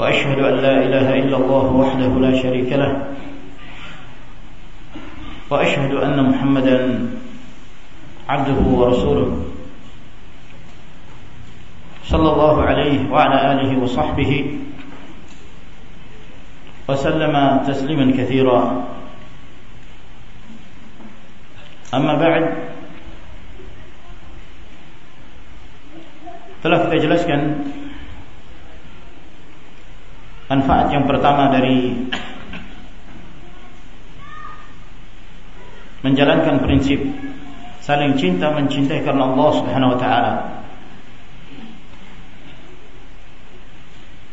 وأشهد أن لا إله إلا الله وحده لا شريك له. وأشهد أن محمدا عبده ورسوله. صلى الله عليه وعلى آله وصحبه وسلم تسليما كثيرا. أما بعد telah kita jelaskan manfaat yang pertama dari menjalankan prinsip saling cinta mencintai karena Allah Subhanahu wa taala.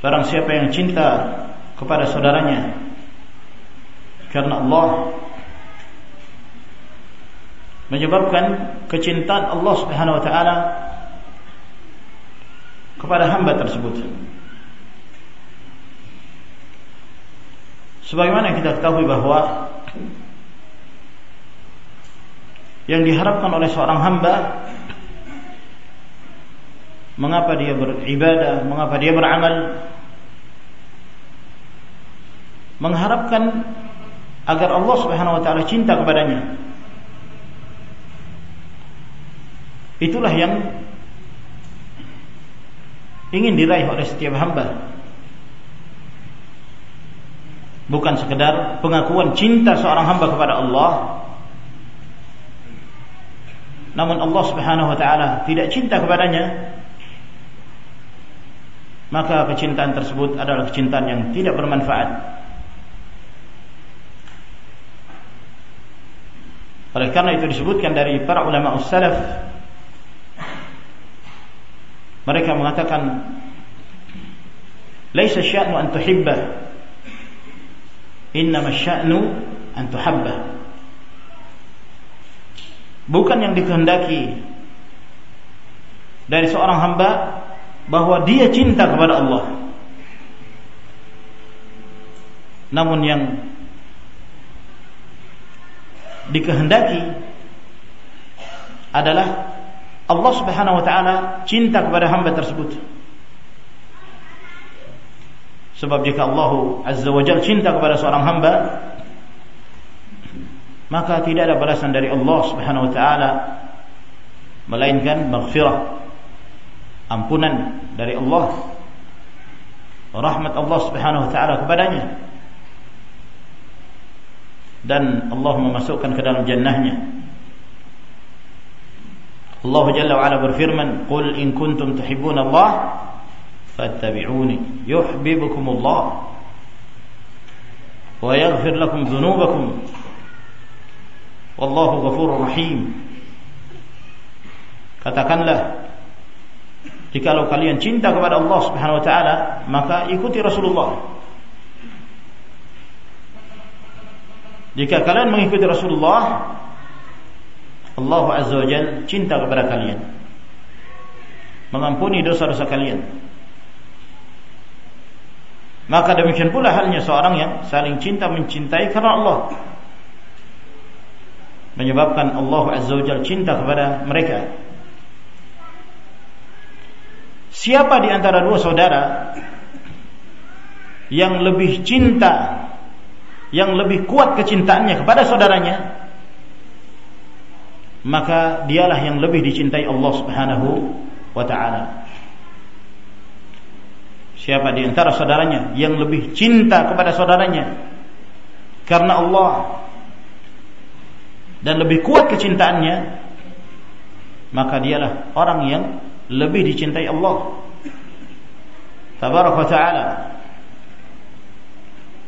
Barang siapa yang cinta kepada saudaranya karena Allah menyebabkan kecintaan Allah Subhanahu wa taala kepada hamba tersebut. Sebagaimana kita ketahui bahwa yang diharapkan oleh seorang hamba mengapa dia beribadah, mengapa dia beramal mengharapkan agar Allah Subhanahu wa taala cinta kepadanya. Itulah yang ingin diraih oleh setiap hamba bukan sekedar pengakuan cinta seorang hamba kepada Allah. Namun Allah Subhanahu wa taala tidak cinta kepadanya. Maka kecintaan tersebut adalah kecintaan yang tidak bermanfaat. Oleh karena itu disebutkan dari para ulama salaf mereka mengatakan laisa sya'nu an tuhibbah Innama sya'nu an. Bukan yang dikehendaki dari seorang hamba bahwa dia cinta kepada Allah. Namun yang dikehendaki adalah Allah Subhanahu wa taala cinta kepada hamba tersebut. Sebab jika Allah Azza wa Jal cinta kepada seorang hamba Maka tidak ada balasan dari Allah subhanahu wa ta'ala Melainkan maghfirah Ampunan dari Allah Rahmat Allah subhanahu wa ta'ala kepadanya. Dan Allah memasukkan ke dalam jannahnya. Allah Jalla wa'ala berfirman Qul in kuntum tuhibbun Allah فاتبعوني يحببكم الله ويغفر لكم ذنوبكم والله غفور رحيم katakanlah jikalau kalian cinta kepada Allah Subhanahu wa taala maka ikuti Rasulullah jika kalian mengikuti Rasulullah Allah Azza wa Jalla cinta kepada kalian mengampuni dosa-dosa kalian Maka demikian pula halnya seorang yang saling cinta mencintai karena Allah. Menyebabkan Allah Azza wa Jalla cinta kepada mereka. Siapa di antara dua saudara yang lebih cinta, yang lebih kuat kecintaannya kepada saudaranya, maka dialah yang lebih dicintai Allah Subhanahu wa taala. Siapa di antara saudaranya yang lebih cinta kepada saudaranya? Karena Allah. Dan lebih kuat kecintaannya maka dialah orang yang lebih dicintai Allah. Tabaraka taala.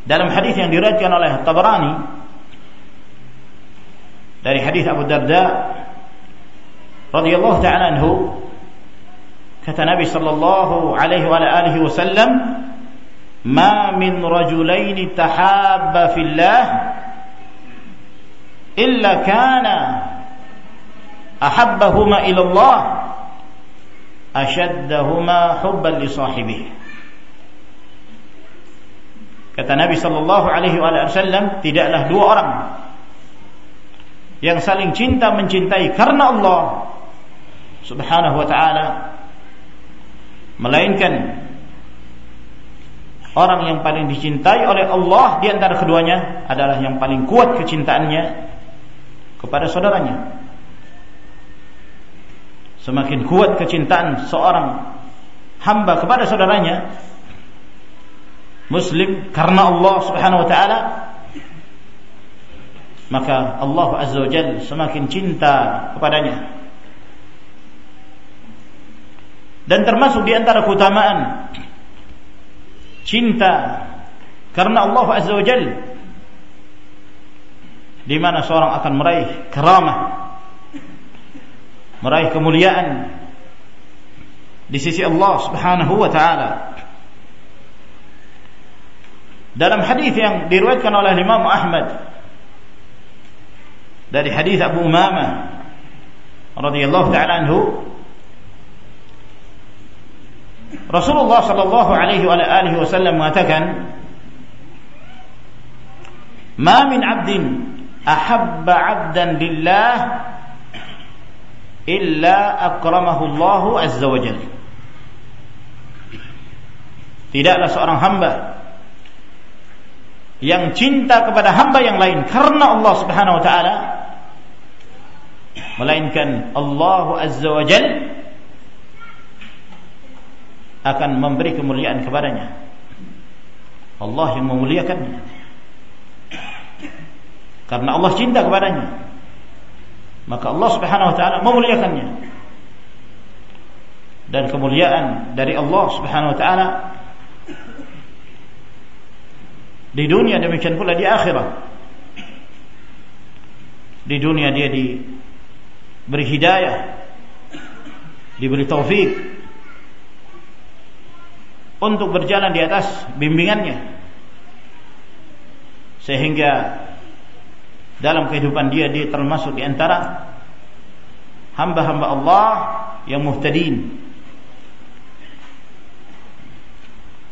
Dalam hadis yang diriwayatkan oleh Tabarani dari hadis Abu Darda radhiyallahu taala anhu kata Nabi sallallahu alaihi wa alihi wasallam ma min rajulaini tahabba fillah illa kana ahabbahuma ila Allah ashaddahuma hubban li sahibih kata Nabi sallallahu alaihi wasallam tidaklah dua orang yang saling cinta mencintai karena Allah subhanahu wa ta'ala melainkan orang yang paling dicintai oleh Allah di antara keduanya adalah yang paling kuat kecintaannya kepada saudaranya semakin kuat kecintaan seorang hamba kepada saudaranya muslim karena Allah Subhanahu wa taala maka Allah Azza wa Jalla semakin cinta kepadanya. Dan termasuk di antara keutamaan cinta karena Allah Azza wa Jalla di mana seorang akan meraih keramah, meraih kemuliaan di sisi Allah Subhanahu wa taala. Dalam hadis yang diriwayatkan oleh Imam Ahmad dari hadis Abu Umamah radhiyallahu taala anhu Rasulullah sallallahu alaihi wasallam mengatakan Ma min 'abdin ahabba 'abdan lillah illa akramahu Allah azza wa jalla. Tidaklah seorang hamba yang cinta kepada hamba yang lain karena Allah Subhanahu wa taala melainkan Allah Azza wa Jal akan memberi kemuliaan kepadanya. Allah yang memuliakannya. Karena Allah cinta kepadanya maka Allah Subhanahu wa taala memuliakannya. Dan kemuliaan dari Allah Subhanahu wa taala di dunia demikian pula di akhirat di dunia dia diberi hidayah diberi taufik untuk berjalan di atas bimbingannya. Sehingga dalam kehidupan dia dia termasuk di antara hamba-hamba Allah yang muhtadin.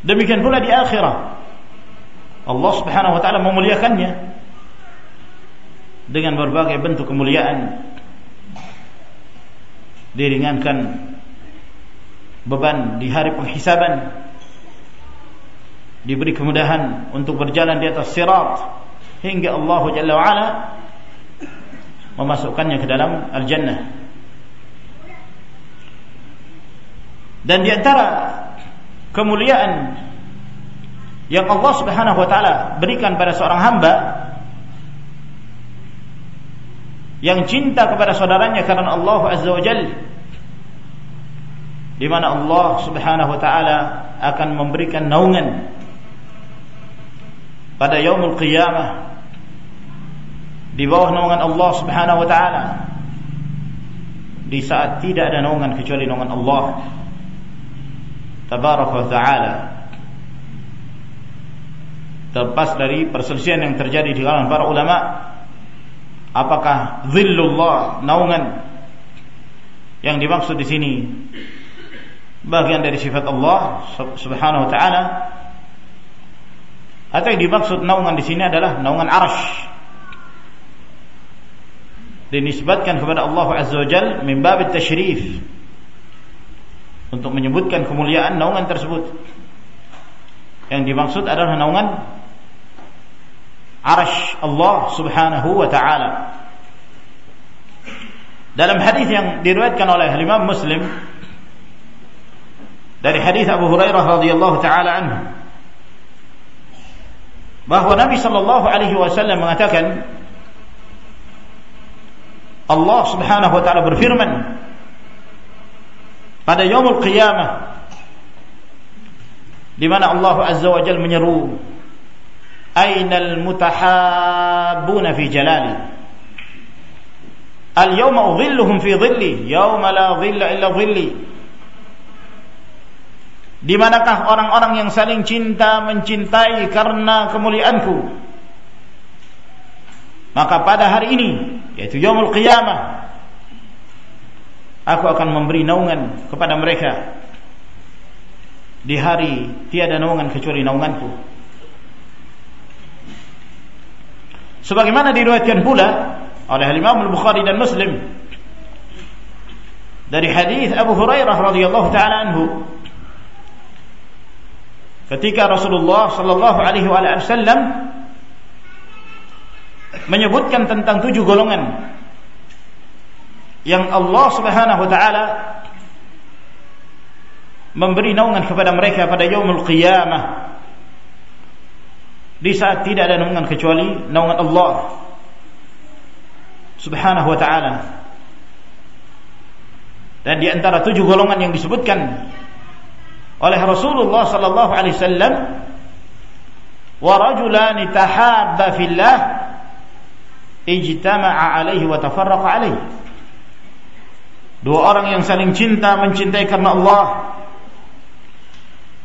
Demikian pula di akhirat Allah Subhanahu wa taala memuliakannya dengan berbagai bentuk kemuliaan. Diringankan beban di hari penghisaban diberi kemudahan untuk berjalan di atas sirat. Hingga Allah Jalla wa ala memasukkannya ke dalam al-jannah. Dan di antara kemuliaan yang Allah Subhanahu wa taala berikan pada seorang hamba yang cinta kepada saudaranya karena Allah Azza wa Jalla di mana Allah Subhanahu wa taala akan memberikan naungan pada yaumul qiyamah. Di bawah naungan Allah Subhanahu wa taala. Di saat tidak ada naungan kecuali naungan Allah. Tabaraka wa taala. Terlepas dari perselisihan yang terjadi di kalangan para ulama. Apakah zillullah naungan yang dimaksud di sini bagian dari sifat Allah subhanahu wa taala atau yang dimaksud naungan di sini adalah naungan arash. Dinisbatkan kepada Allah azza wajal min bab tasyrif untuk menyebutkan kemuliaan naungan tersebut. Yang dimaksud adalah naungan arash Allah Subhanahu wa taala. Dalam hadis yang diriwayatkan oleh Imam Muslim dari hadis Abu Hurairah radhiyallahu taala anhu bahwa Nabi sallallahu alaihi wasallam mengatakan Allah Subhanahu wa taala berfirman pada yaumul qiyamah di mana Allah Azza wa Jalla menyeru أين المتحابون في جلالي اليوم أظلهم في ظلي يوم لا ظل إلا ظلي Di manakah orang-orang yang saling cinta mencintai karena kemuliaanku? Maka pada hari ini, yaitu yaumul qiyamah, aku akan memberi naungan kepada mereka. Di hari tiada naungan kecuali naunganku. Sebagaimana diriwayatkan pula oleh Imam Al-Bukhari dan Muslim dari hadis Abu Hurairah radhiyallahu taala anhu ketika Rasulullah sallallahu alaihi wasallam menyebutkan tentang tujuh golongan yang Allah Subhanahu wa taala memberi naungan kepada mereka pada yaumul qiyamah di saat tidak ada naungan kecuali naungan Allah Subhanahu wa taala. Dan di antara tujuh golongan yang disebutkan oleh Rasulullah sallallahu alaihi wasallam wa rajulani tahabba fillah ijtama'a alaihi wa tafarraqa alaihi. Dua orang yang saling cinta mencintai karena Allah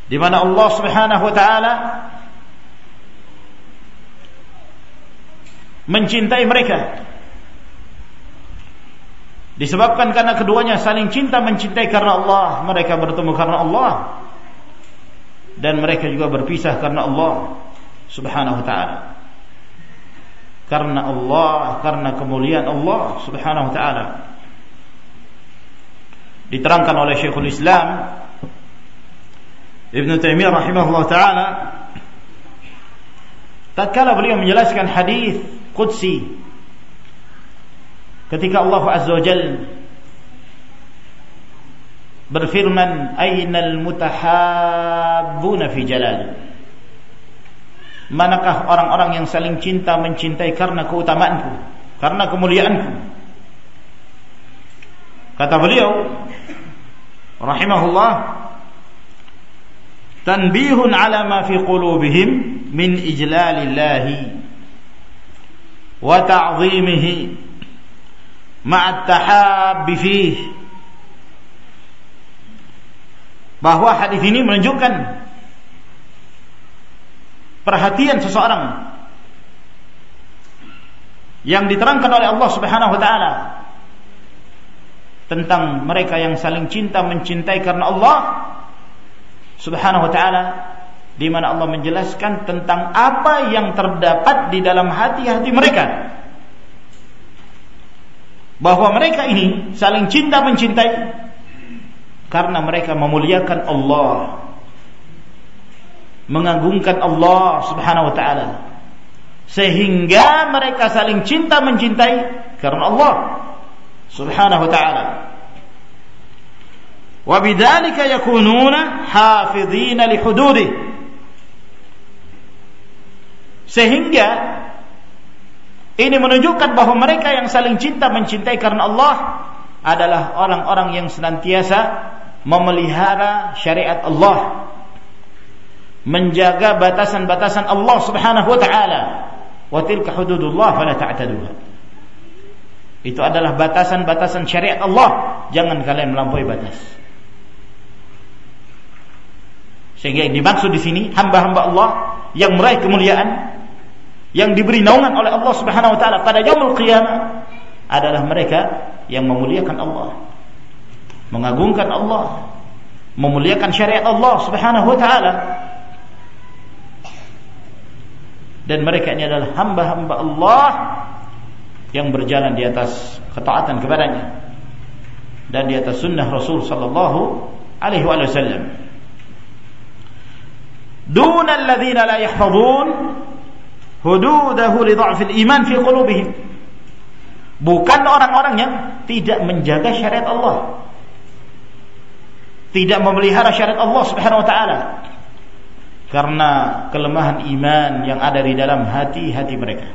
di mana Allah Subhanahu wa taala mencintai mereka Disebabkan karena keduanya saling cinta mencintai karena Allah, mereka bertemu karena Allah. Dan mereka juga berpisah karena Allah Subhanahu wa taala. Karena Allah, karena kemuliaan Allah Subhanahu wa taala. Diterangkan oleh Syekhul Islam Ibn Taimiyah rahimahullah taala tatkala beliau menjelaskan hadis qudsi ketika Allah Azza wa Jal berfirman ainal mutahabbuna fi jalal manakah orang-orang yang saling cinta mencintai karena keutamaanku karena kemuliaanku kata beliau rahimahullah tanbihun ala ma fi qulubihim min ijlalillahi wa ta'zimihi ma'at tahabbi fih bahwa hadis ini menunjukkan perhatian seseorang yang diterangkan oleh Allah Subhanahu wa taala tentang mereka yang saling cinta mencintai karena Allah Subhanahu wa taala di mana Allah menjelaskan tentang apa yang terdapat di dalam hati-hati mereka bahwa mereka ini saling cinta mencintai karena mereka memuliakan Allah mengagungkan Allah Subhanahu wa taala. Sehingga mereka saling cinta mencintai karena Allah Subhanahu wa taala. Wa bidzalika yakununa hafidhina li sehingga ini menunjukkan bahwa mereka yang saling cinta mencintai karena Allah adalah orang-orang yang senantiasa memelihara syariat Allah, menjaga batasan-batasan Allah Subhanahu wa taala. Wa tilka hududullah fala ta'taduha. Itu adalah batasan-batasan syariat Allah, jangan kalian melampaui batas. Sehingga yang dimaksud di sini hamba-hamba Allah yang meraih kemuliaan yang diberi naungan oleh Allah Subhanahu wa taala pada yaumul qiyamah adalah mereka yang memuliakan Allah, mengagungkan Allah, memuliakan syariat Allah Subhanahu wa taala. Dan mereka ini adalah hamba-hamba Allah yang berjalan di atas ketaatan kepadanya dan di atas sunnah Rasul sallallahu alaihi wasallam. Duna alladhina la yahfazun hududahu li dha'fil iman fi qulubihim. Bukan orang-orang yang tidak menjaga syariat Allah. Tidak memelihara syariat Allah Subhanahu wa taala. Karena kelemahan iman yang ada di dalam hati-hati mereka.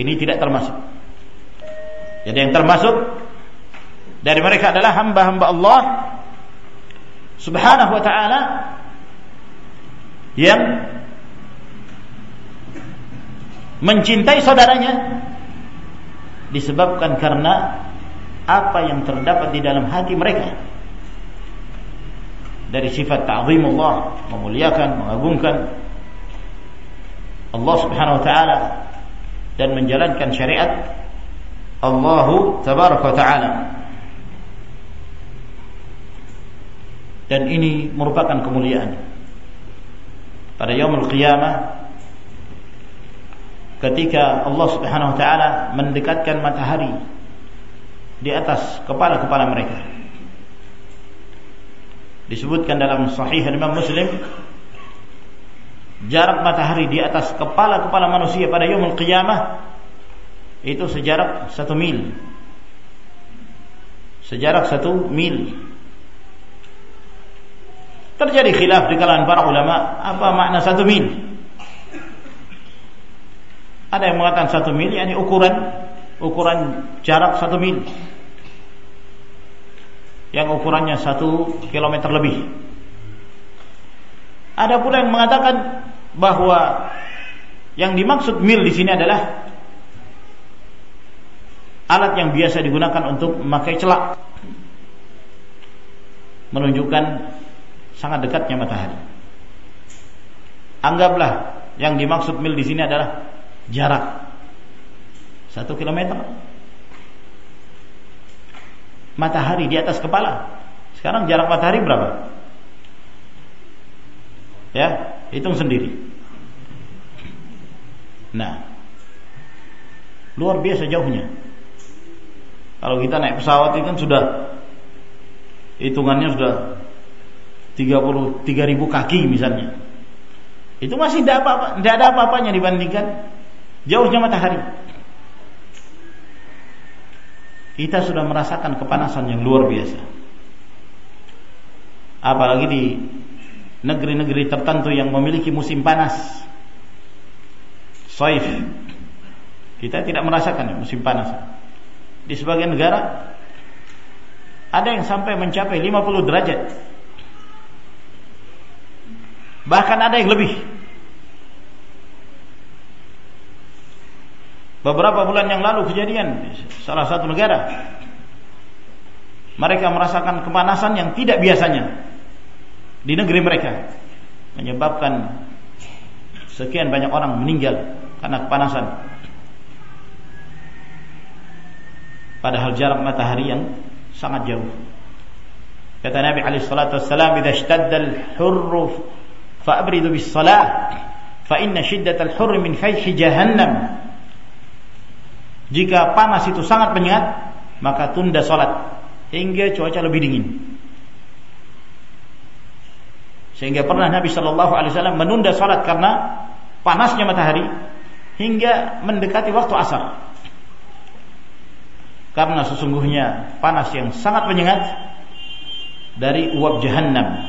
Ini tidak termasuk. Jadi yang termasuk dari mereka adalah hamba-hamba Allah Subhanahu wa taala yang mencintai saudaranya disebabkan karena apa yang terdapat di dalam hati mereka dari sifat ta'zimullah, memuliakan, mengagungkan Allah Subhanahu wa taala dan menjalankan syariat Allah tabaraka wa taala. Dan ini merupakan kemuliaan. Pada yaumul qiyamah ketika Allah Subhanahu wa taala mendekatkan matahari di atas kepala-kepala mereka. Disebutkan dalam sahih Imam Muslim jarak matahari di atas kepala-kepala manusia pada yaumul qiyamah itu sejarak satu mil. Sejarak satu mil. Terjadi khilaf di kalangan para ulama apa makna satu mil. Ada yang mengatakan satu mil, yakni ukuran ukuran jarak satu mil, yang ukurannya satu kilometer lebih. Ada pula yang mengatakan bahwa yang dimaksud mil di sini adalah alat yang biasa digunakan untuk memakai celak, menunjukkan sangat dekatnya matahari. Anggaplah yang dimaksud mil di sini adalah jarak. Satu kilometer. Matahari di atas kepala. Sekarang jarak matahari berapa? Ya hitung sendiri. Nah luar biasa jauhnya. Kalau kita naik pesawat itu kan sudah hitungannya sudah 33 ribu kaki misalnya. Itu masih tidak apa, tidak ada apa-apanya dibandingkan Jauhnya matahari. Kita sudah merasakan kepanasan yang luar biasa. Apalagi di negeri-negeri tertentu yang memiliki musim panas. Saif. Kita tidak merasakan musim panas. Di sebagian negara ada yang sampai mencapai 50 derajat. Bahkan ada yang lebih. Beberapa bulan yang lalu kejadian salah satu negara. Mereka merasakan kepanasan yang tidak biasanya di negeri mereka, menyebabkan sekian banyak orang meninggal karena kepanasan. Padahal jarak matahari yang sangat jauh. Kata Nabi alaihi salatu wassalam, "Idza ishtadda al-hurr fa'bridu bis-salah, fa inna shiddatal hurr min fayhi jahannam." Jika panas itu sangat menyengat, maka tunda sholat hingga cuaca lebih dingin. Sehingga pernah Nabi Shallallahu Alaihi Wasallam menunda sholat karena panasnya matahari hingga mendekati waktu asar. Karena sesungguhnya panas yang sangat menyengat dari uap jahanam.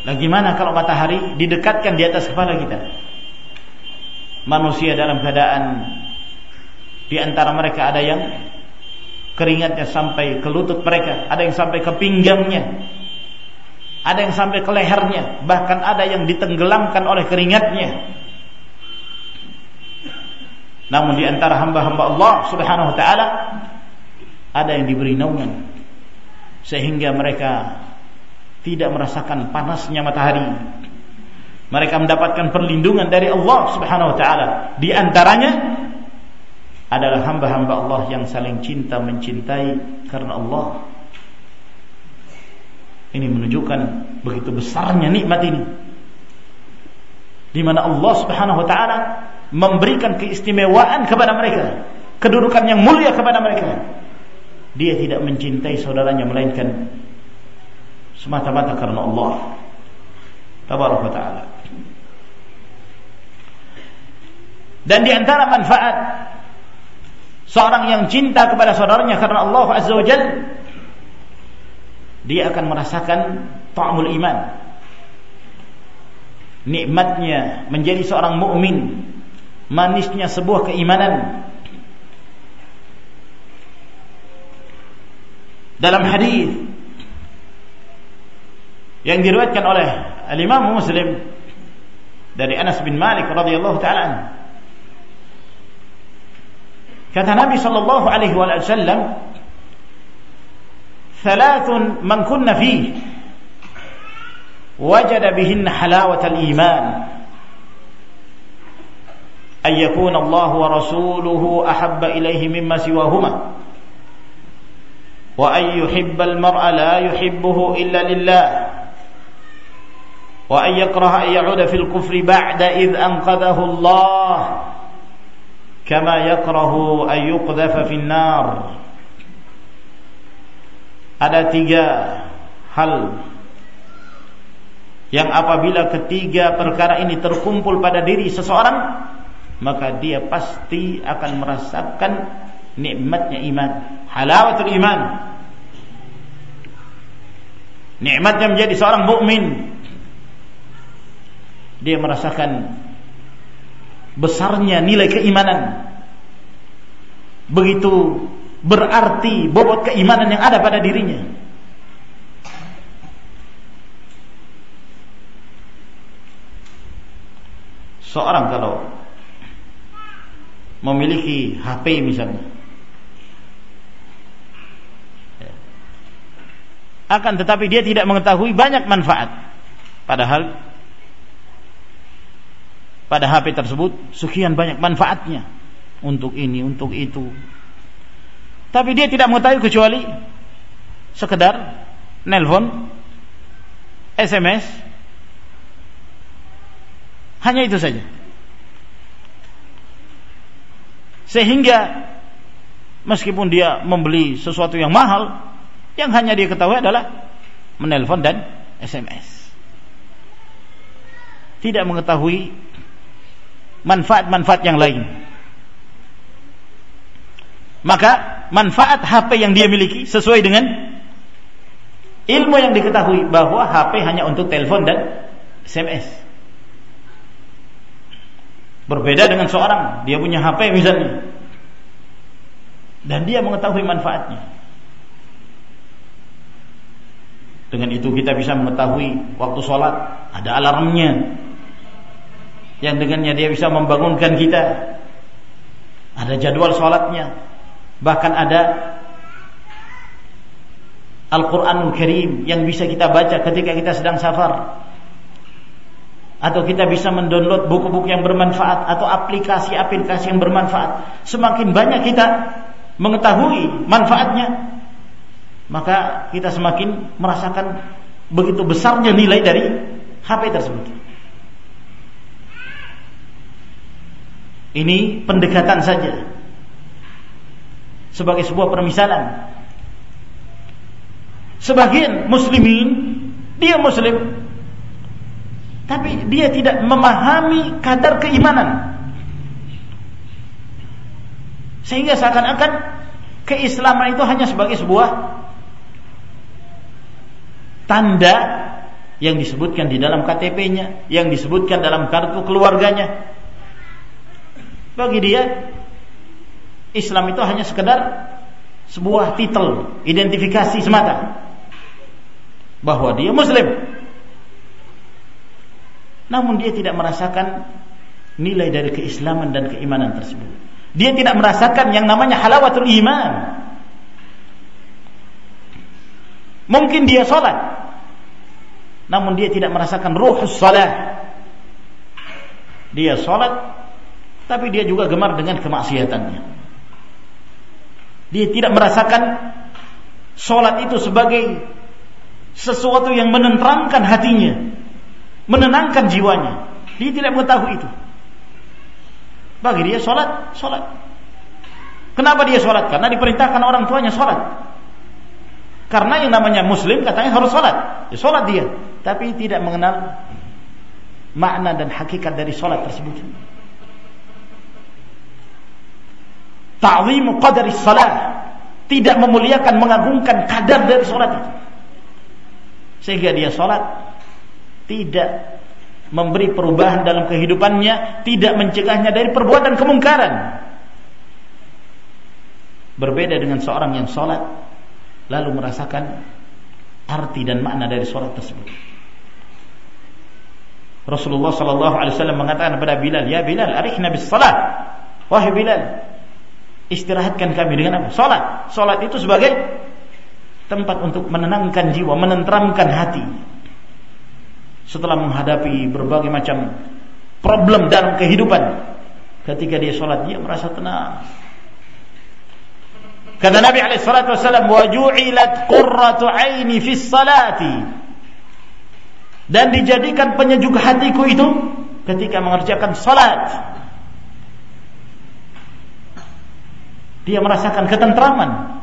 Nah gimana kalau matahari didekatkan di atas kepala kita? Manusia dalam keadaan di antara mereka ada yang keringatnya sampai ke lutut mereka, ada yang sampai ke pinggangnya, ada yang sampai ke lehernya, bahkan ada yang ditenggelamkan oleh keringatnya. Namun di antara hamba-hamba Allah Subhanahu wa taala ada yang diberi naungan sehingga mereka tidak merasakan panasnya matahari mereka mendapatkan perlindungan dari Allah Subhanahu wa taala. Di antaranya adalah hamba-hamba Allah yang saling cinta mencintai karena Allah. Ini menunjukkan begitu besarnya nikmat ini. Di mana Allah Subhanahu wa taala memberikan keistimewaan kepada mereka, kedudukan yang mulia kepada mereka. Dia tidak mencintai saudaranya melainkan semata-mata karena Allah. Tabaraka taala. Dan di antara manfaat seorang yang cinta kepada saudaranya karena Allah Azza wa Jal dia akan merasakan ta'amul iman. Nikmatnya menjadi seorang mukmin, manisnya sebuah keimanan. Dalam hadis yang diriwayatkan oleh Al-Imam Muslim dari Anas bin Malik radhiyallahu taala Kata Nabi sallallahu alaihi wasallam, ثلاث من كن فيه وجد بهن حلاوة الإيمان. أن يكون الله ورسوله أحب إليه مما سواهما. وأن يحب المرء لا يحبه إلا لله. وأن يكره أن يعود في الكفر بعد إذ أنقذه الله. كما يكره أن يقذف في النار ada tiga hal yang apabila ketiga perkara ini terkumpul pada diri seseorang maka dia pasti akan merasakan nikmatnya iman halawatul iman nikmatnya menjadi seorang mukmin dia merasakan besarnya nilai keimanan. Begitu berarti bobot keimanan yang ada pada dirinya. Seorang kalau memiliki HP misalnya akan tetapi dia tidak mengetahui banyak manfaat. Padahal pada HP tersebut sekian banyak manfaatnya untuk ini, untuk itu. Tapi dia tidak mengetahui kecuali sekedar nelpon, SMS, hanya itu saja. Sehingga meskipun dia membeli sesuatu yang mahal, yang hanya dia ketahui adalah menelpon dan SMS. Tidak mengetahui manfaat-manfaat yang lain. Maka manfaat HP yang dia miliki sesuai dengan ilmu yang diketahui bahwa HP hanya untuk telepon dan SMS. Berbeda dengan seorang, dia punya HP misalnya. Dan dia mengetahui manfaatnya. Dengan itu kita bisa mengetahui waktu sholat ada alarmnya, yang dengannya dia bisa membangunkan kita. Ada jadwal sholatnya, bahkan ada Al-Quranul Karim yang bisa kita baca ketika kita sedang safar. Atau kita bisa mendownload buku-buku yang bermanfaat atau aplikasi-aplikasi yang bermanfaat. Semakin banyak kita mengetahui manfaatnya, maka kita semakin merasakan begitu besarnya nilai dari HP tersebut. Ini pendekatan saja sebagai sebuah permisalan. Sebagian muslimin dia muslim tapi dia tidak memahami kadar keimanan. Sehingga seakan-akan keislaman itu hanya sebagai sebuah tanda yang disebutkan di dalam KTP-nya, yang disebutkan dalam kartu keluarganya, bagi dia Islam itu hanya sekedar sebuah titel, identifikasi semata bahwa dia muslim. Namun dia tidak merasakan nilai dari keislaman dan keimanan tersebut. Dia tidak merasakan yang namanya halawatul iman. Mungkin dia sholat, namun dia tidak merasakan ruhus salat. Dia sholat, tapi dia juga gemar dengan kemaksiatannya. Dia tidak merasakan sholat itu sebagai sesuatu yang menenteramkan hatinya, menenangkan jiwanya. Dia tidak mengetahui itu. Bagi dia sholat, sholat. Kenapa dia sholat? Karena diperintahkan orang tuanya sholat. Karena yang namanya muslim katanya harus sholat. Ya, sholat dia. Tapi tidak mengenal makna dan hakikat dari sholat tersebut. Ta'zimu qadari salat. Tidak memuliakan mengagungkan kadar dari salat itu. Sehingga dia salat tidak memberi perubahan dalam kehidupannya tidak mencegahnya dari perbuatan kemungkaran. Berbeda dengan seorang yang salat lalu merasakan arti dan makna dari salat tersebut. Rasulullah sallallahu alaihi wasallam mengatakan kepada Bilal, "Ya Bilal, arihna bis salat." Wahai Bilal, istirahatkan kami dengan apa? Salat. Salat itu sebagai tempat untuk menenangkan jiwa, menenteramkan hati. Setelah menghadapi berbagai macam problem dalam kehidupan, ketika dia sholat dia merasa tenang. Kata Nabi alaihi salatu wasallam, "Wa ju'ilat qurratu 'aini fi salati." Dan dijadikan penyejuk hatiku itu ketika mengerjakan salat. Dia merasakan ketentraman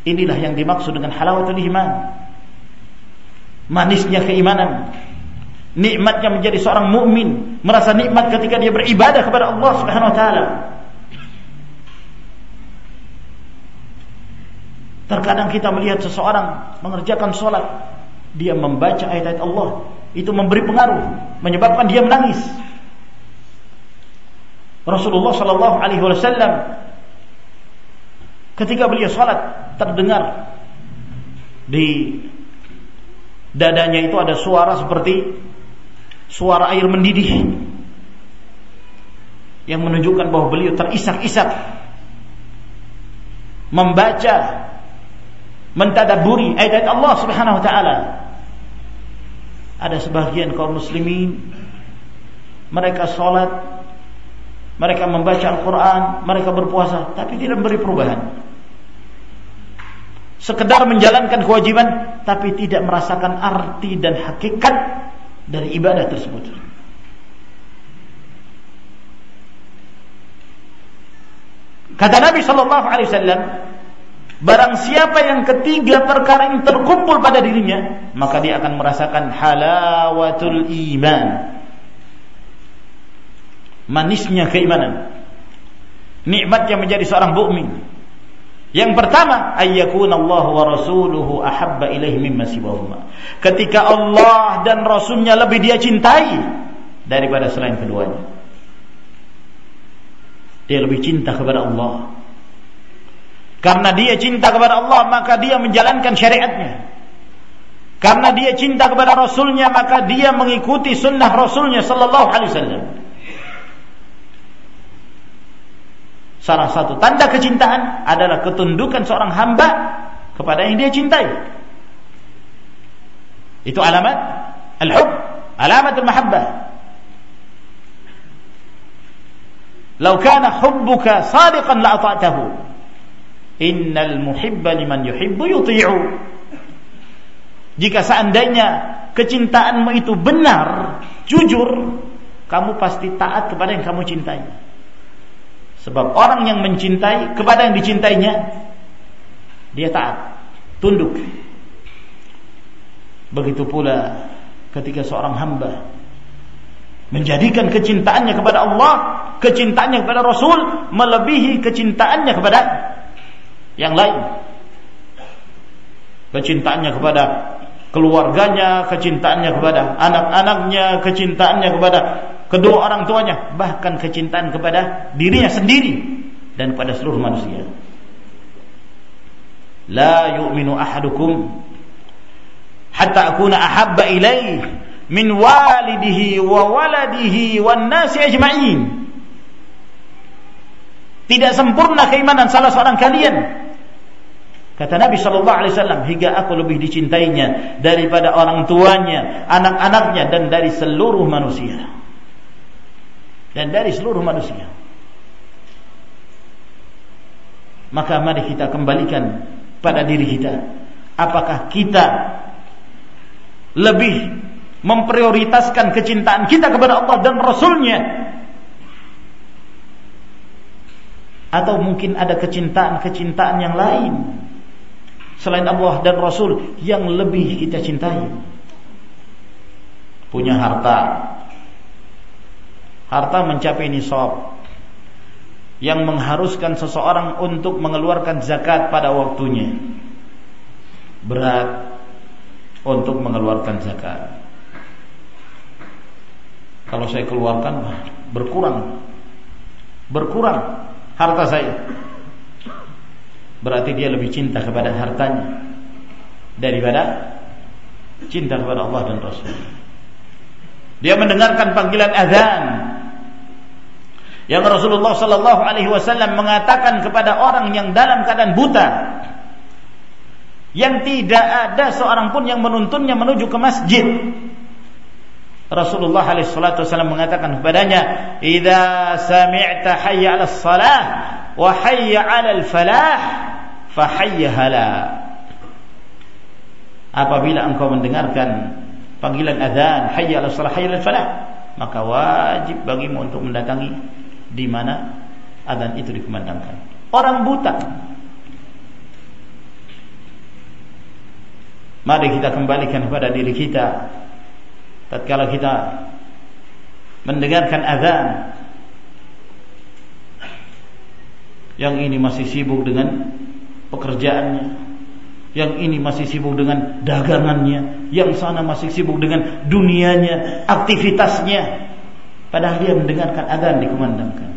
Inilah yang dimaksud dengan halawatul iman. Manisnya keimanan. Nikmatnya menjadi seorang mukmin, merasa nikmat ketika dia beribadah kepada Allah Subhanahu wa taala. Terkadang kita melihat seseorang mengerjakan sholat, dia membaca ayat-ayat Allah, itu memberi pengaruh, menyebabkan dia menangis. Rasulullah Shallallahu Alaihi Wasallam ketika beliau sholat terdengar di dadanya itu ada suara seperti suara air mendidih yang menunjukkan bahwa beliau terisak-isak membaca mentadaburi ayat-ayat Allah Subhanahu wa taala. Ada sebagian kaum muslimin mereka salat mereka membaca Al-Qur'an mereka berpuasa tapi tidak memberi perubahan sekedar menjalankan kewajiban tapi tidak merasakan arti dan hakikat dari ibadah tersebut. Kata Nabi Shallallahu Alaihi Wasallam, barang siapa yang ketiga perkara ini terkumpul pada dirinya, maka dia akan merasakan halawatul iman, manisnya keimanan, nikmat yang menjadi seorang mukmin. Yang pertama, ayyakuna Allah wa rasuluhu ahabba ilaihi mimma siwahuma. Ketika Allah dan Rasulnya lebih dia cintai daripada selain keduanya. Dia lebih cinta kepada Allah. Karena dia cinta kepada Allah, maka dia menjalankan syariatnya. Karena dia cinta kepada Rasulnya, maka dia mengikuti sunnah Rasulnya Sallallahu Alaihi Wasallam. Salah satu tanda kecintaan adalah ketundukan seorang hamba kepada yang dia cintai. Itu alamat al-hub, alamat al-mahabbah. Lau kana hubbuka sadiqan la ata'tahu. Innal muhibba liman yuhibbu yuti'u. Jika seandainya kecintaanmu itu benar, jujur, kamu pasti taat kepada yang kamu cintai. Sebab orang yang mencintai kepada yang dicintainya dia taat, tunduk. Begitu pula ketika seorang hamba menjadikan kecintaannya kepada Allah, kecintaannya kepada Rasul melebihi kecintaannya kepada yang lain. Kecintaannya kepada keluarganya, kecintaannya kepada anak-anaknya, kecintaannya kepada kedua orang tuanya, bahkan kecintaan kepada dirinya sendiri dan kepada seluruh manusia. La yu'minu ahadukum hatta akuna ahabba ilaih min walidihi wa waladihi wan nasi ajma'in. Tidak sempurna keimanan salah seorang kalian Kata Nabi Shallallahu Alaihi Wasallam, hingga aku lebih dicintainya daripada orang tuanya, anak-anaknya, dan dari seluruh manusia dan dari seluruh manusia. Maka mari kita kembalikan pada diri kita. Apakah kita lebih memprioritaskan kecintaan kita kepada Allah dan Rasulnya atau mungkin ada kecintaan-kecintaan yang lain selain Allah dan Rasul yang lebih kita cintai punya harta harta mencapai nisab. Yang mengharuskan seseorang untuk mengeluarkan zakat pada waktunya. Berat untuk mengeluarkan zakat. Kalau saya keluarkan berkurang. Berkurang harta saya. Berarti dia lebih cinta kepada hartanya daripada cinta kepada Allah dan Rasul. Dia mendengarkan panggilan azan yang Rasulullah Sallallahu Alaihi Wasallam mengatakan kepada orang yang dalam keadaan buta, yang tidak ada seorang pun yang menuntunnya menuju ke masjid. Rasulullah alaihi mengatakan kepadanya, "Idza sami'ta hayya 'alas salah wa hayya 'alal falah, fa hayya hala." Apabila engkau mendengarkan panggilan azan, hayya 'alas salah, hayya 'alal falah, maka wajib bagimu untuk mendatangi di mana azan itu dikumandangkan. Orang buta Mari kita kembalikan kepada diri kita tatkala kita mendengarkan azan yang ini masih sibuk dengan pekerjaannya yang ini masih sibuk dengan dagangannya yang sana masih sibuk dengan dunianya aktivitasnya padahal dia mendengarkan azan dikumandangkan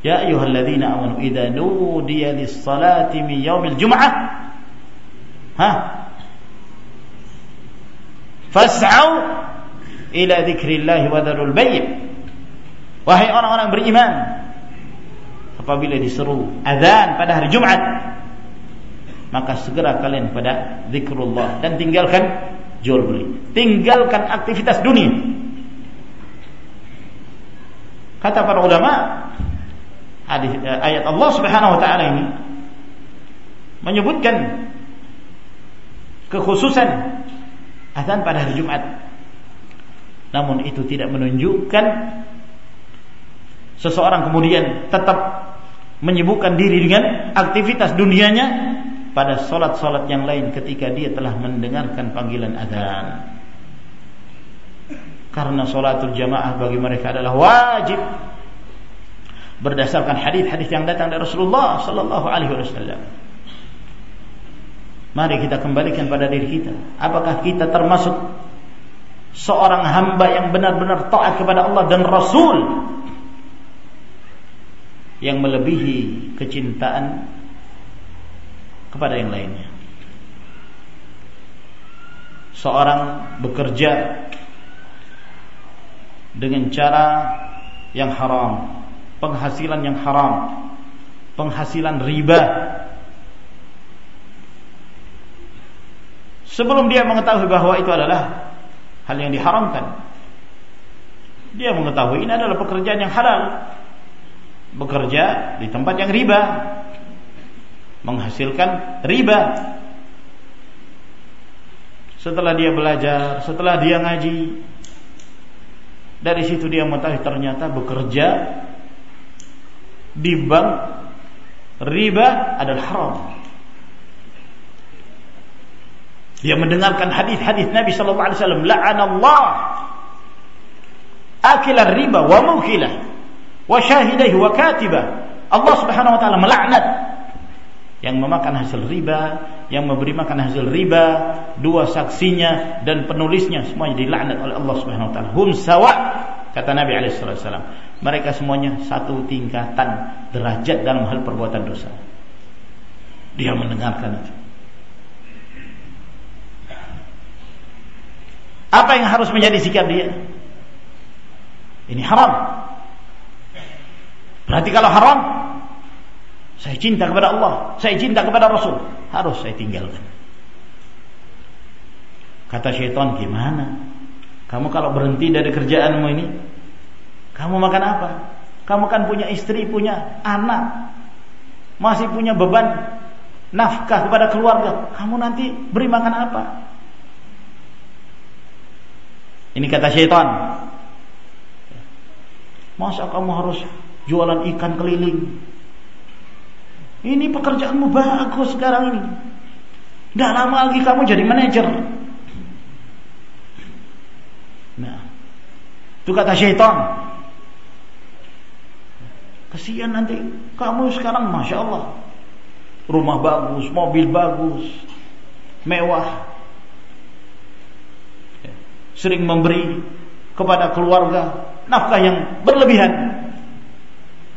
Ya ayyuhalladzina amanu idza nudiya lis-salati min yaumil jum'ah Ha? Fas'au ila dzikrillah wa dzarul bay'. Wahai orang-orang beriman, apabila diseru azan pada hari Jumat, maka segera kalian pada zikrullah dan tinggalkan jual beli. Tinggalkan aktivitas dunia. Kata para ulama, eh, ayat Allah Subhanahu wa taala ini menyebutkan kekhususan azan pada hari Jumat. Namun itu tidak menunjukkan seseorang kemudian tetap menyibukkan diri dengan aktivitas dunianya pada solat-solat yang lain ketika dia telah mendengarkan panggilan azan. Karena solatul jamaah bagi mereka adalah wajib berdasarkan hadis-hadis yang datang dari Rasulullah sallallahu alaihi wasallam. Mari kita kembalikan pada diri kita. Apakah kita termasuk seorang hamba yang benar-benar taat kepada Allah dan Rasul yang melebihi kecintaan kepada yang lainnya. Seorang bekerja dengan cara yang haram, penghasilan yang haram, penghasilan riba sebelum dia mengetahui bahwa itu adalah hal yang diharamkan. Dia mengetahui ini adalah pekerjaan yang halal. Bekerja di tempat yang riba. Menghasilkan riba. Setelah dia belajar, setelah dia ngaji, dari situ dia mengetahui ternyata bekerja di bank riba adalah haram. Dia mendengarkan hadis-hadis Nabi sallallahu alaihi wasallam, la'anallah akilar riba wa mukilah wa syahidaihi wa katibah. Allah Subhanahu wa taala melaknat yang memakan hasil riba, yang memberi makan hasil riba, dua saksinya dan penulisnya semuanya dilaknat oleh Allah Subhanahu wa taala. Hum sawa kata Nabi alaihi wasallam. Mereka semuanya satu tingkatan derajat dalam hal perbuatan dosa. Dia mendengarkan itu. Apa yang harus menjadi sikap dia? Ini haram. Berarti kalau haram, saya cinta kepada Allah, saya cinta kepada Rasul, harus saya tinggalkan. Kata syaitan, gimana? Kamu kalau berhenti dari kerjaanmu ini, kamu makan apa? Kamu kan punya istri, punya anak, masih punya beban nafkah kepada keluarga. Kamu nanti beri makan apa? Ini kata syaitan. Masa kamu harus jualan ikan keliling? Ini pekerjaanmu bagus sekarang ini. Tidak lama lagi kamu jadi manajer. Nah, itu kata syaitan. Kesian nanti kamu sekarang masya Allah rumah bagus, mobil bagus, mewah, sering memberi kepada keluarga nafkah yang berlebihan.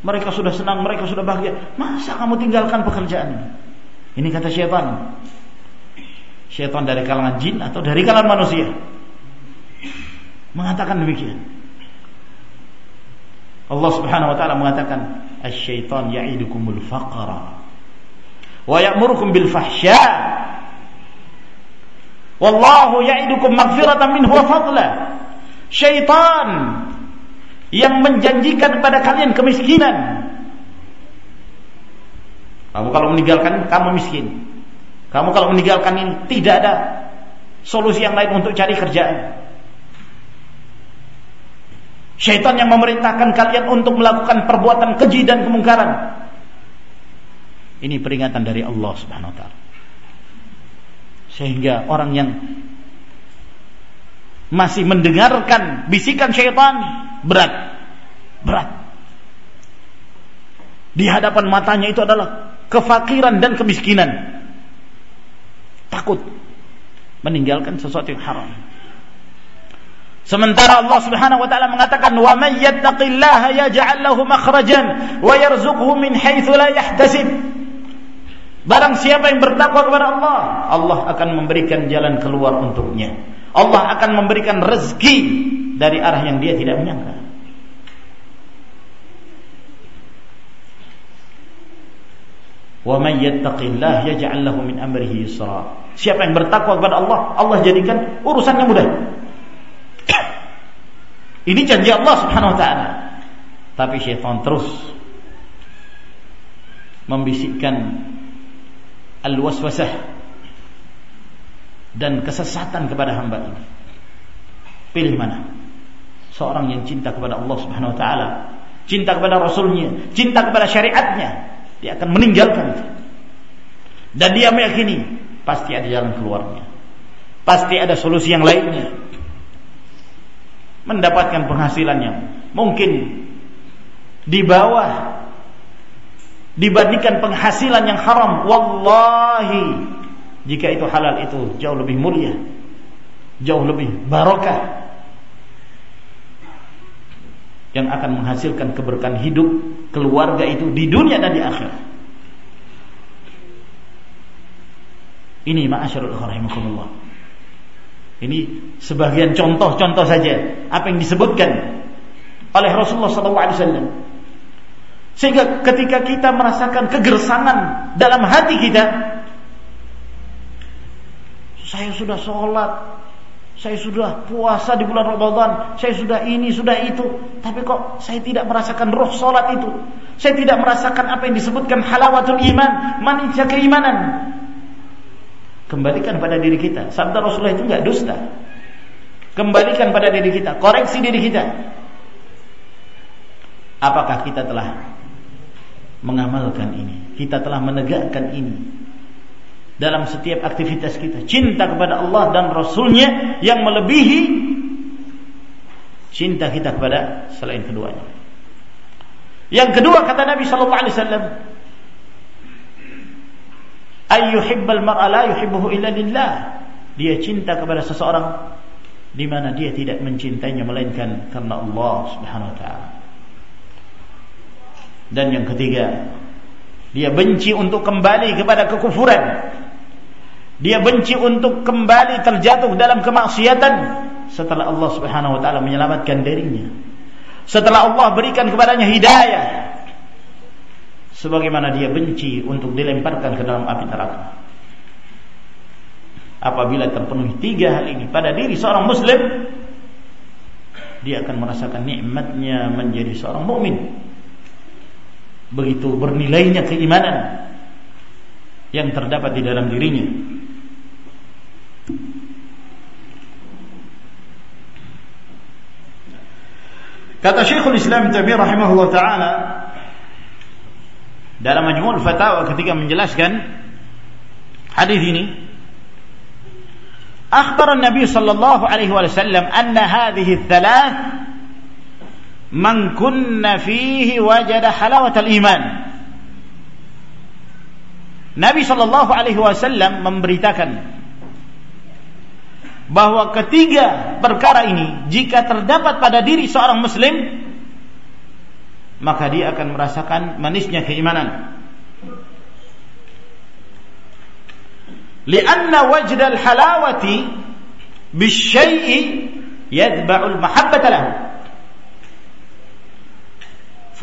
Mereka sudah senang, mereka sudah bahagia. Masa kamu tinggalkan pekerjaan ini? kata syaitan. Syaitan dari kalangan jin atau dari kalangan manusia. Mengatakan demikian. Allah Subhanahu wa taala mengatakan, "Asy-syaitan ya'idukumul faqra wa ya'murukum bil fahsya wallahu ya'idukum maghfiratan minhu wa fadla syaitan yang menjanjikan kepada kalian kemiskinan kamu kalau meninggalkan kamu miskin kamu kalau meninggalkan ini tidak ada solusi yang lain untuk cari kerjaan Syaitan yang memerintahkan kalian untuk melakukan perbuatan keji dan kemungkaran. Ini peringatan dari Allah Subhanahu wa taala. Sehingga orang yang masih mendengarkan bisikan syaitan berat. Berat. Di hadapan matanya itu adalah kefakiran dan kemiskinan. Takut meninggalkan sesuatu yang haram. Sementara Allah Subhanahu wa taala mengatakan wa may yattaqillaha yaj'al lahu makhrajan wa yarzuqhu min haitsu la yahtasib. Barang siapa yang bertakwa kepada Allah, Allah akan memberikan jalan keluar untuknya. Allah akan memberikan rezeki dari arah yang dia tidak menyangka. Wa may lahu min amrihi yusra. Siapa yang bertakwa kepada Allah, Allah jadikan urusannya mudah. Ini janji Allah Subhanahu wa taala. Tapi syaitan terus membisikkan al-waswasah dan kesesatan kepada hamba ini. Pilih mana? Seorang yang cinta kepada Allah Subhanahu wa taala, cinta kepada rasulnya, cinta kepada syariatnya, dia akan meninggalkan itu. Dan dia meyakini pasti ada jalan keluarnya. Pasti ada solusi yang lainnya mendapatkan penghasilan yang mungkin di bawah dibandingkan penghasilan yang haram. Wallahi. Jika itu halal itu jauh lebih mulia. Jauh lebih barokah. Yang akan menghasilkan keberkahan hidup keluarga itu di dunia dan di akhirat. Ini ma'asyarul rahimakumullah. Ini sebagian contoh-contoh saja. Apa yang disebutkan oleh Rasulullah SAW. Sehingga ketika kita merasakan kegersangan dalam hati kita, saya sudah sholat, saya sudah puasa di bulan Ramadan, saya sudah ini, sudah itu, tapi kok saya tidak merasakan roh sholat itu. Saya tidak merasakan apa yang disebutkan halawatul iman, manisnya keimanan. Kembalikan pada diri kita. Sabda Rasulullah itu enggak dusta. Kembalikan pada diri kita, koreksi diri kita. Apakah kita telah mengamalkan ini? Kita telah menegakkan ini dalam setiap aktivitas kita. Cinta kepada Allah dan Rasulnya yang melebihi cinta kita kepada selain keduanya. Yang kedua kata Nabi Shallallahu Alaihi Wasallam, ayyuhibbal mar'a la yuhibbuhu illa lillah. Dia cinta kepada seseorang di mana dia tidak mencintainya melainkan karena Allah Subhanahu wa taala. Dan yang ketiga, dia benci untuk kembali kepada kekufuran. Dia benci untuk kembali terjatuh dalam kemaksiatan setelah Allah Subhanahu wa taala menyelamatkan dirinya. Setelah Allah berikan kepadanya hidayah, sebagaimana dia benci untuk dilemparkan ke dalam api neraka. Apabila terpenuhi tiga hal ini pada diri seorang muslim, dia akan merasakan nikmatnya menjadi seorang mukmin. Begitu bernilainya keimanan yang terdapat di dalam dirinya. Kata Syekhul Islam Taimiyah rahimahullah taala dalam Majmu'ul Fatawa ketika menjelaskan hadis ini akhbar Nabi sallallahu alaihi wasallam anna hadhihi thalath man kunna fihi wajada halawat al-iman Nabi sallallahu alaihi wasallam memberitakan bahwa ketiga perkara ini jika terdapat pada diri seorang muslim maka dia akan merasakan manisnya keimanan. Lianna wajdal halawati bisyai'i yadba'ul mahabbata.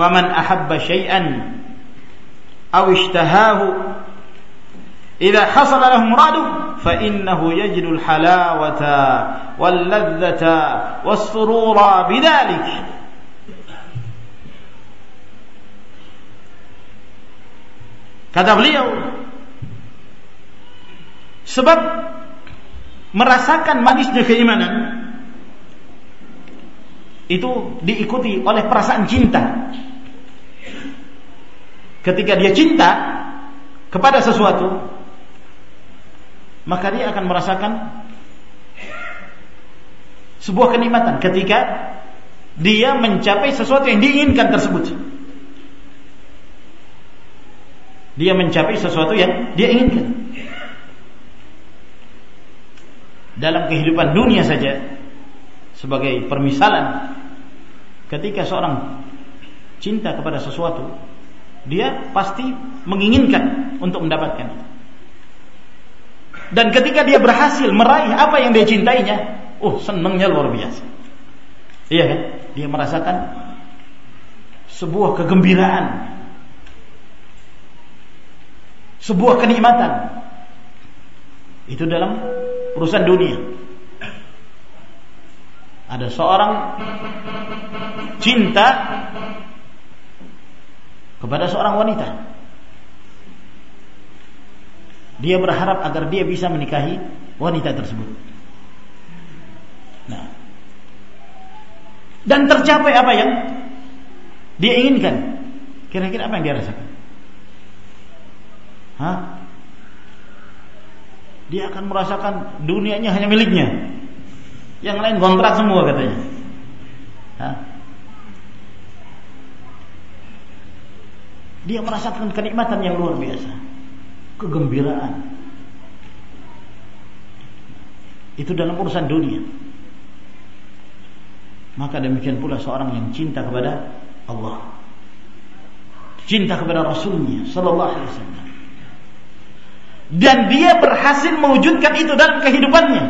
Faman ahabba syai'an aw ishtahahu إذا حصل له مراده فإنه يجد الحلاوة واللذة والسرور بذلك kata beliau sebab merasakan manisnya keimanan itu diikuti oleh perasaan cinta ketika dia cinta kepada sesuatu maka dia akan merasakan sebuah kenikmatan ketika dia mencapai sesuatu yang diinginkan tersebut. Dia mencapai sesuatu yang dia inginkan. Dalam kehidupan dunia saja sebagai permisalan ketika seorang cinta kepada sesuatu dia pasti menginginkan untuk mendapatkan dan ketika dia berhasil meraih apa yang dia cintainya, oh senangnya luar biasa. Iya kan? Dia merasakan sebuah kegembiraan. Sebuah kenikmatan. Itu dalam urusan dunia. Ada seorang cinta kepada seorang wanita dia berharap agar dia bisa menikahi wanita tersebut. Nah, dan tercapai apa yang dia inginkan. Kira-kira apa yang dia rasakan? Hah? Dia akan merasakan dunianya hanya miliknya. Yang lain kontrak semua katanya. Hah? Dia merasakan kenikmatan yang luar biasa kegembiraan. Itu dalam urusan dunia. Maka demikian pula seorang yang cinta kepada Allah. Cinta kepada Rasulnya Sallallahu Alaihi Wasallam. Dan dia berhasil mewujudkan itu dalam kehidupannya.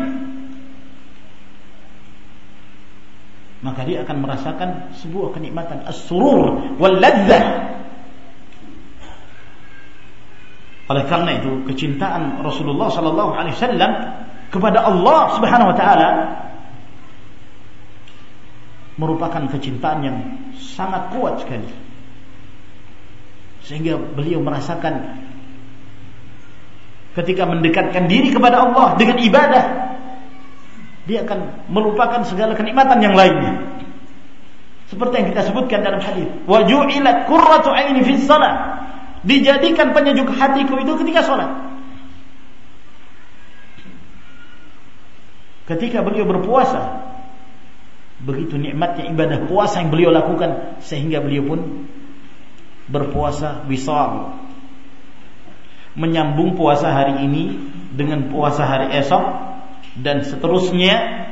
Maka dia akan merasakan sebuah kenikmatan as-surur wal ladzah Oleh karena itu kecintaan Rasulullah sallallahu alaihi wasallam kepada Allah Subhanahu wa taala merupakan kecintaan yang sangat kuat sekali. Sehingga beliau merasakan ketika mendekatkan diri kepada Allah dengan ibadah dia akan melupakan segala kenikmatan yang lainnya. Seperti yang kita sebutkan dalam hadis, "Wa ju'ilat qurratu 'aini salat." Dijadikan penyejuk hatiku itu ketika sholat. Ketika beliau berpuasa, begitu nikmatnya ibadah puasa yang beliau lakukan sehingga beliau pun berpuasa wisal. Menyambung puasa hari ini dengan puasa hari esok dan seterusnya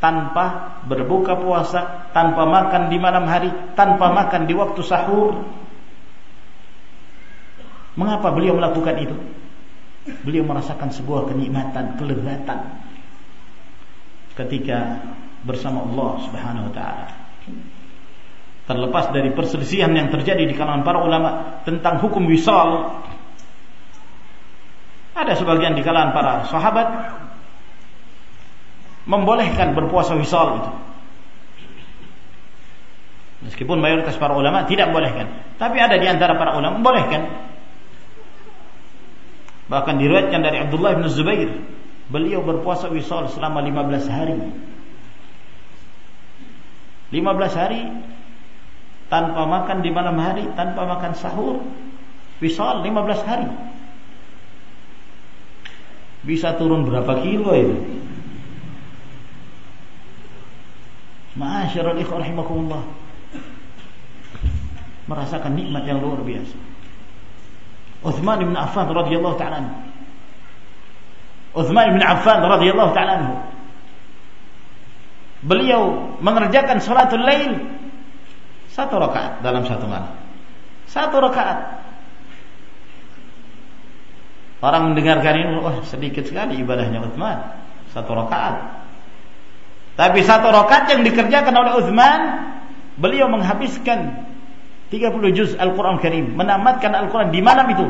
tanpa berbuka puasa, tanpa makan di malam hari, tanpa makan di waktu sahur, Mengapa beliau melakukan itu? Beliau merasakan sebuah kenikmatan, kelezatan ketika bersama Allah Subhanahu wa taala. Terlepas dari perselisihan yang terjadi di kalangan para ulama tentang hukum wisal, ada sebagian di kalangan para sahabat membolehkan berpuasa wisal itu. Meskipun mayoritas para ulama tidak membolehkan, tapi ada di antara para ulama membolehkan Bahkan diriwayatkan dari Abdullah bin Zubair, beliau berpuasa wisal selama 15 hari. 15 hari tanpa makan di malam hari, tanpa makan sahur. Wisal 15 hari. Bisa turun berapa kilo itu? Ma'asyiral rahimakumullah. Merasakan nikmat yang luar biasa. Uthman bin Affan radhiyallahu taala anhu. Uthman bin Affan radhiyallahu taala anhu. Beliau mengerjakan salatul lail satu rakaat dalam satu malam. Satu rakaat. Orang mendengarkan ini, wah sedikit sekali ibadahnya Uthman. Satu rakaat. Tapi satu rakaat yang dikerjakan oleh Uthman, beliau menghabiskan 30 juz Al-Quran Karim menamatkan Al-Quran di malam itu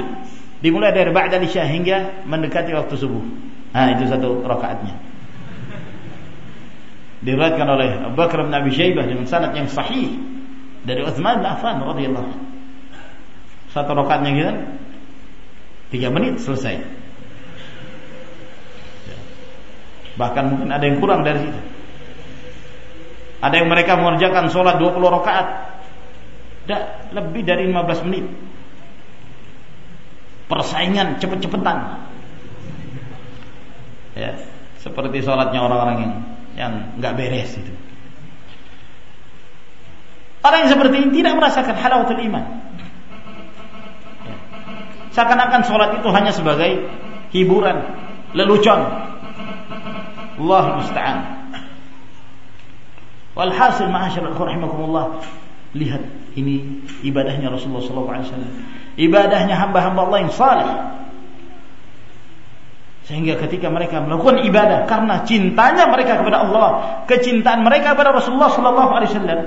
Dimulai dari ba'da isya hingga mendekati waktu subuh. Nah, itu satu rakaatnya. Diriwayatkan oleh Abu Bakar bin Abi Syaibah dengan sanad yang sahih dari Utsman bin Affan radhiyallahu Satu rakaatnya gitu. Tiga menit selesai. Bahkan mungkin ada yang kurang dari situ. Ada yang mereka mengerjakan sholat 20 rakaat. Tidak lebih dari 15 menit. Persaingan cepet-cepetan. Ya seperti sholatnya orang-orang yang yang nggak beres itu. Orang yang seperti ini tidak merasakan halawatul iman. Ya. seakan-akan sholat itu hanya sebagai hiburan lelucon. Allah musta'an walhasil ma'asyarakat rahimakumullah lihat ini ibadahnya Rasulullah SAW ibadahnya hamba-hamba Allah yang saleh. Sehingga ketika mereka melakukan ibadah karena cintanya mereka kepada Allah, kecintaan mereka kepada Rasulullah sallallahu alaihi wasallam,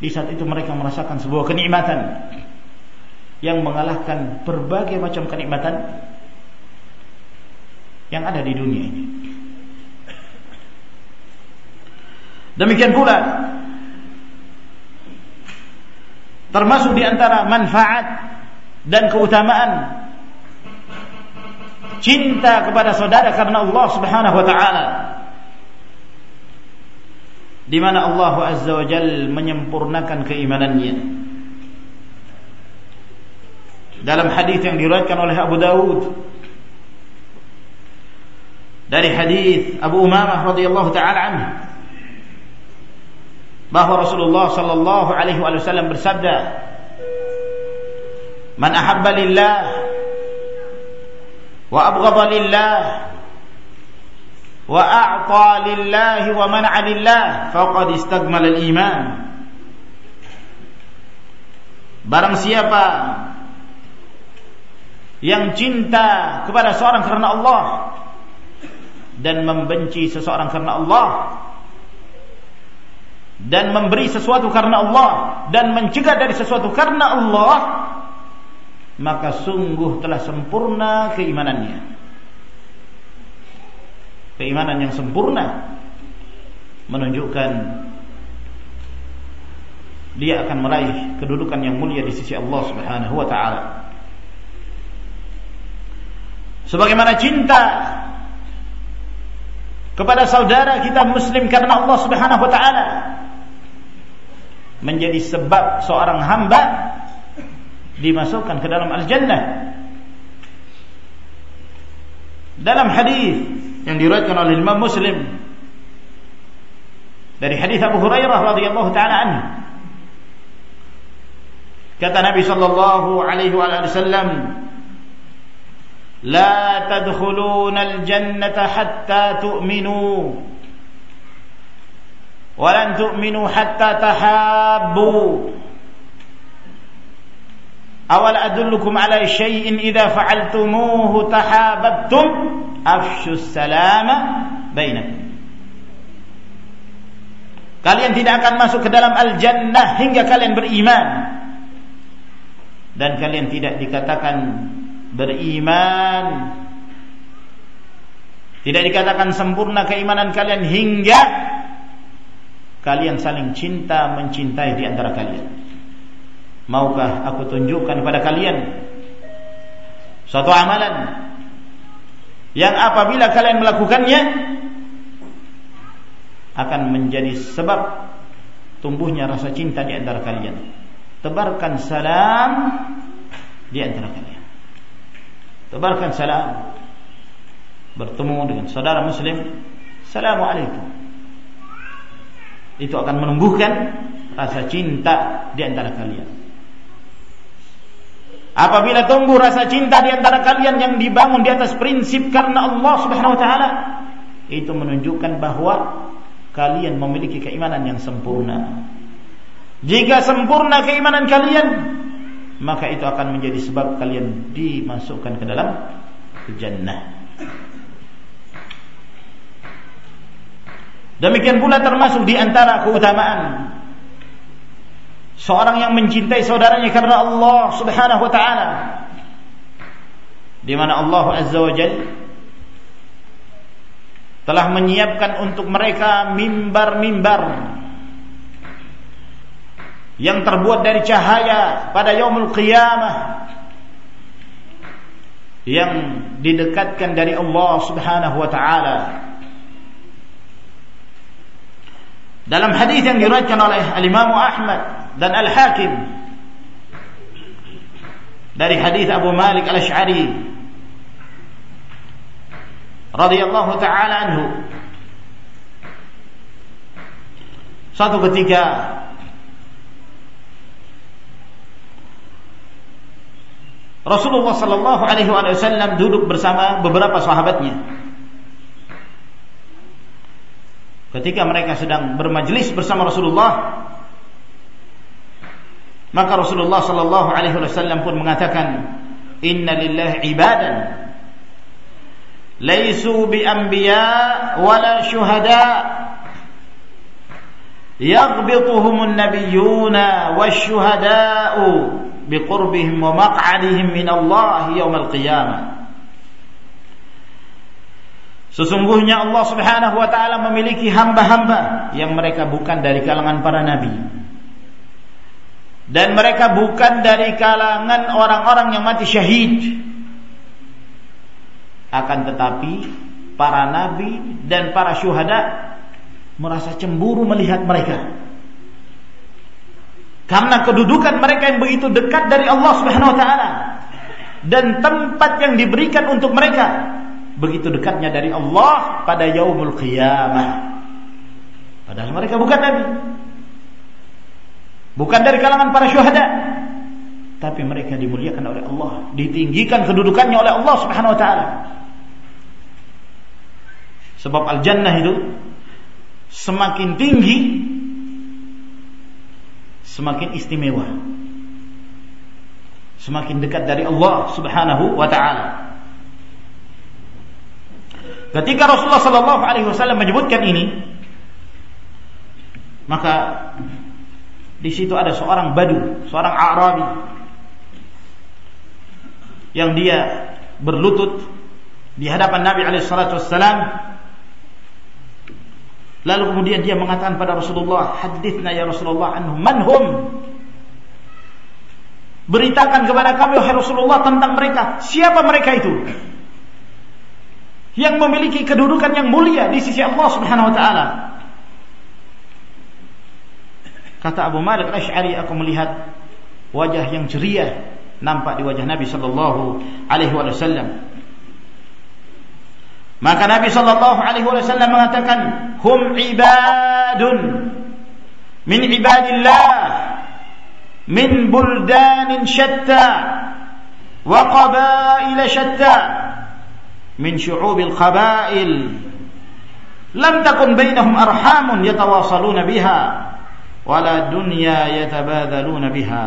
di saat itu mereka merasakan sebuah kenikmatan yang mengalahkan berbagai macam kenikmatan yang ada di dunia ini. Demikian pula termasuk di antara manfaat dan keutamaan cinta kepada saudara karena Allah Subhanahu wa taala. Di mana Allah Azza wa Jal menyempurnakan keimanannya. Dalam hadis yang diriwayatkan oleh Abu Dawud. Dari hadis Abu Umamah radhiyallahu taala anhu bahwa Rasulullah sallallahu alaihi wasallam bersabda Man ahabba lillah wa abghadha lillah wa a'ta lillah wa man'a lillah faqad istakmala al-iman. Barang siapa yang cinta kepada seorang karena Allah dan membenci seseorang karena Allah dan memberi sesuatu karena Allah dan mencegah dari sesuatu karena Allah maka sungguh telah sempurna keimanannya. Keimanan yang sempurna menunjukkan dia akan meraih kedudukan yang mulia di sisi Allah Subhanahu wa taala. Sebagaimana cinta kepada saudara kita muslim karena Allah Subhanahu wa taala menjadi sebab seorang hamba dimasukkan ke dalam al-jannah. Dalam hadis yang diriwayatkan oleh Imam Muslim dari hadis Abu Hurairah radhiyallahu taala anhu kata Nabi sallallahu alaihi wasallam la tadkhuluna al-jannata hatta tu'minu walan tu'minu hatta tahabbu. Awal adullukum ala syai'in idza fa'altumuhu tahabbtum? Afshu salama bainakum. Kalian tidak akan masuk ke dalam al-jannah hingga kalian beriman. Dan kalian tidak dikatakan beriman. Tidak dikatakan sempurna keimanan kalian hingga kalian saling cinta mencintai di antara kalian. Maukah aku tunjukkan kepada kalian suatu amalan yang apabila kalian melakukannya akan menjadi sebab tumbuhnya rasa cinta di antara kalian. Tebarkan salam di antara kalian. Tebarkan salam. Bertemu dengan saudara muslim. Assalamualaikum itu akan menumbuhkan rasa cinta di antara kalian. Apabila tumbuh rasa cinta di antara kalian yang dibangun di atas prinsip karena Allah Subhanahu wa taala, itu menunjukkan bahwa kalian memiliki keimanan yang sempurna. Jika sempurna keimanan kalian, maka itu akan menjadi sebab kalian dimasukkan ke dalam jannah. Demikian pula termasuk di antara keutamaan seorang yang mencintai saudaranya karena Allah Subhanahu wa taala di mana Allah Azza wa Jalla telah menyiapkan untuk mereka mimbar-mimbar yang terbuat dari cahaya pada yaumul qiyamah yang didekatkan dari Allah Subhanahu wa taala. Dalam hadis yang diriwayatkan oleh Al-Imam Ahmad dan Al-Hakim. Dari hadis Abu Malik Al-Asy'ari radhiyallahu taala anhu. Suatu ketika Rasulullah sallallahu alaihi wasallam duduk bersama beberapa sahabatnya. Ketika mereka sedang bermajlis bersama Rasulullah, maka Rasulullah sallallahu alaihi wasallam pun mengatakan, "Inna lillahi ibadan laisu bi anbiya wala syuhada yaghbituhum an-nabiyyuna wasyuhada'u biqurbihim wa maq'adihim min Allah yaumal qiyamah. Sesungguhnya Allah Subhanahu wa taala memiliki hamba-hamba yang mereka bukan dari kalangan para nabi. Dan mereka bukan dari kalangan orang-orang yang mati syahid. Akan tetapi para nabi dan para syuhada merasa cemburu melihat mereka karena kedudukan mereka yang begitu dekat dari Allah Subhanahu wa taala dan tempat yang diberikan untuk mereka begitu dekatnya dari Allah pada yaumul qiyamah. Padahal mereka bukan nabi. Bukan dari kalangan para syuhada. Tapi mereka dimuliakan oleh Allah, ditinggikan kedudukannya oleh Allah Subhanahu wa taala. Sebab al-jannah itu semakin tinggi semakin istimewa semakin dekat dari Allah Subhanahu wa taala ketika Rasulullah sallallahu alaihi wasallam menyebutkan ini maka di situ ada seorang badu seorang Arabi yang dia berlutut di hadapan Nabi alaihi salatu wasallam Lalu kemudian dia mengatakan pada Rasulullah, "Hadithna ya Rasulullah anhum manhum?" Beritakan kepada kami wahai Rasulullah tentang mereka. Siapa mereka itu? Yang memiliki kedudukan yang mulia di sisi Allah Subhanahu wa taala. Kata Abu Malik Al-Asy'ari aku melihat wajah yang ceria nampak di wajah Nabi sallallahu alaihi wasallam. Maka Nabi sallallahu alaihi wasallam mengatakan, "Hum ibadun min ibadillah min buldanin syatta wa qabail syatta min syu'ubil qabail lam takun bainahum arhamun yatawasaluna biha wala dunya yatabadaluna biha."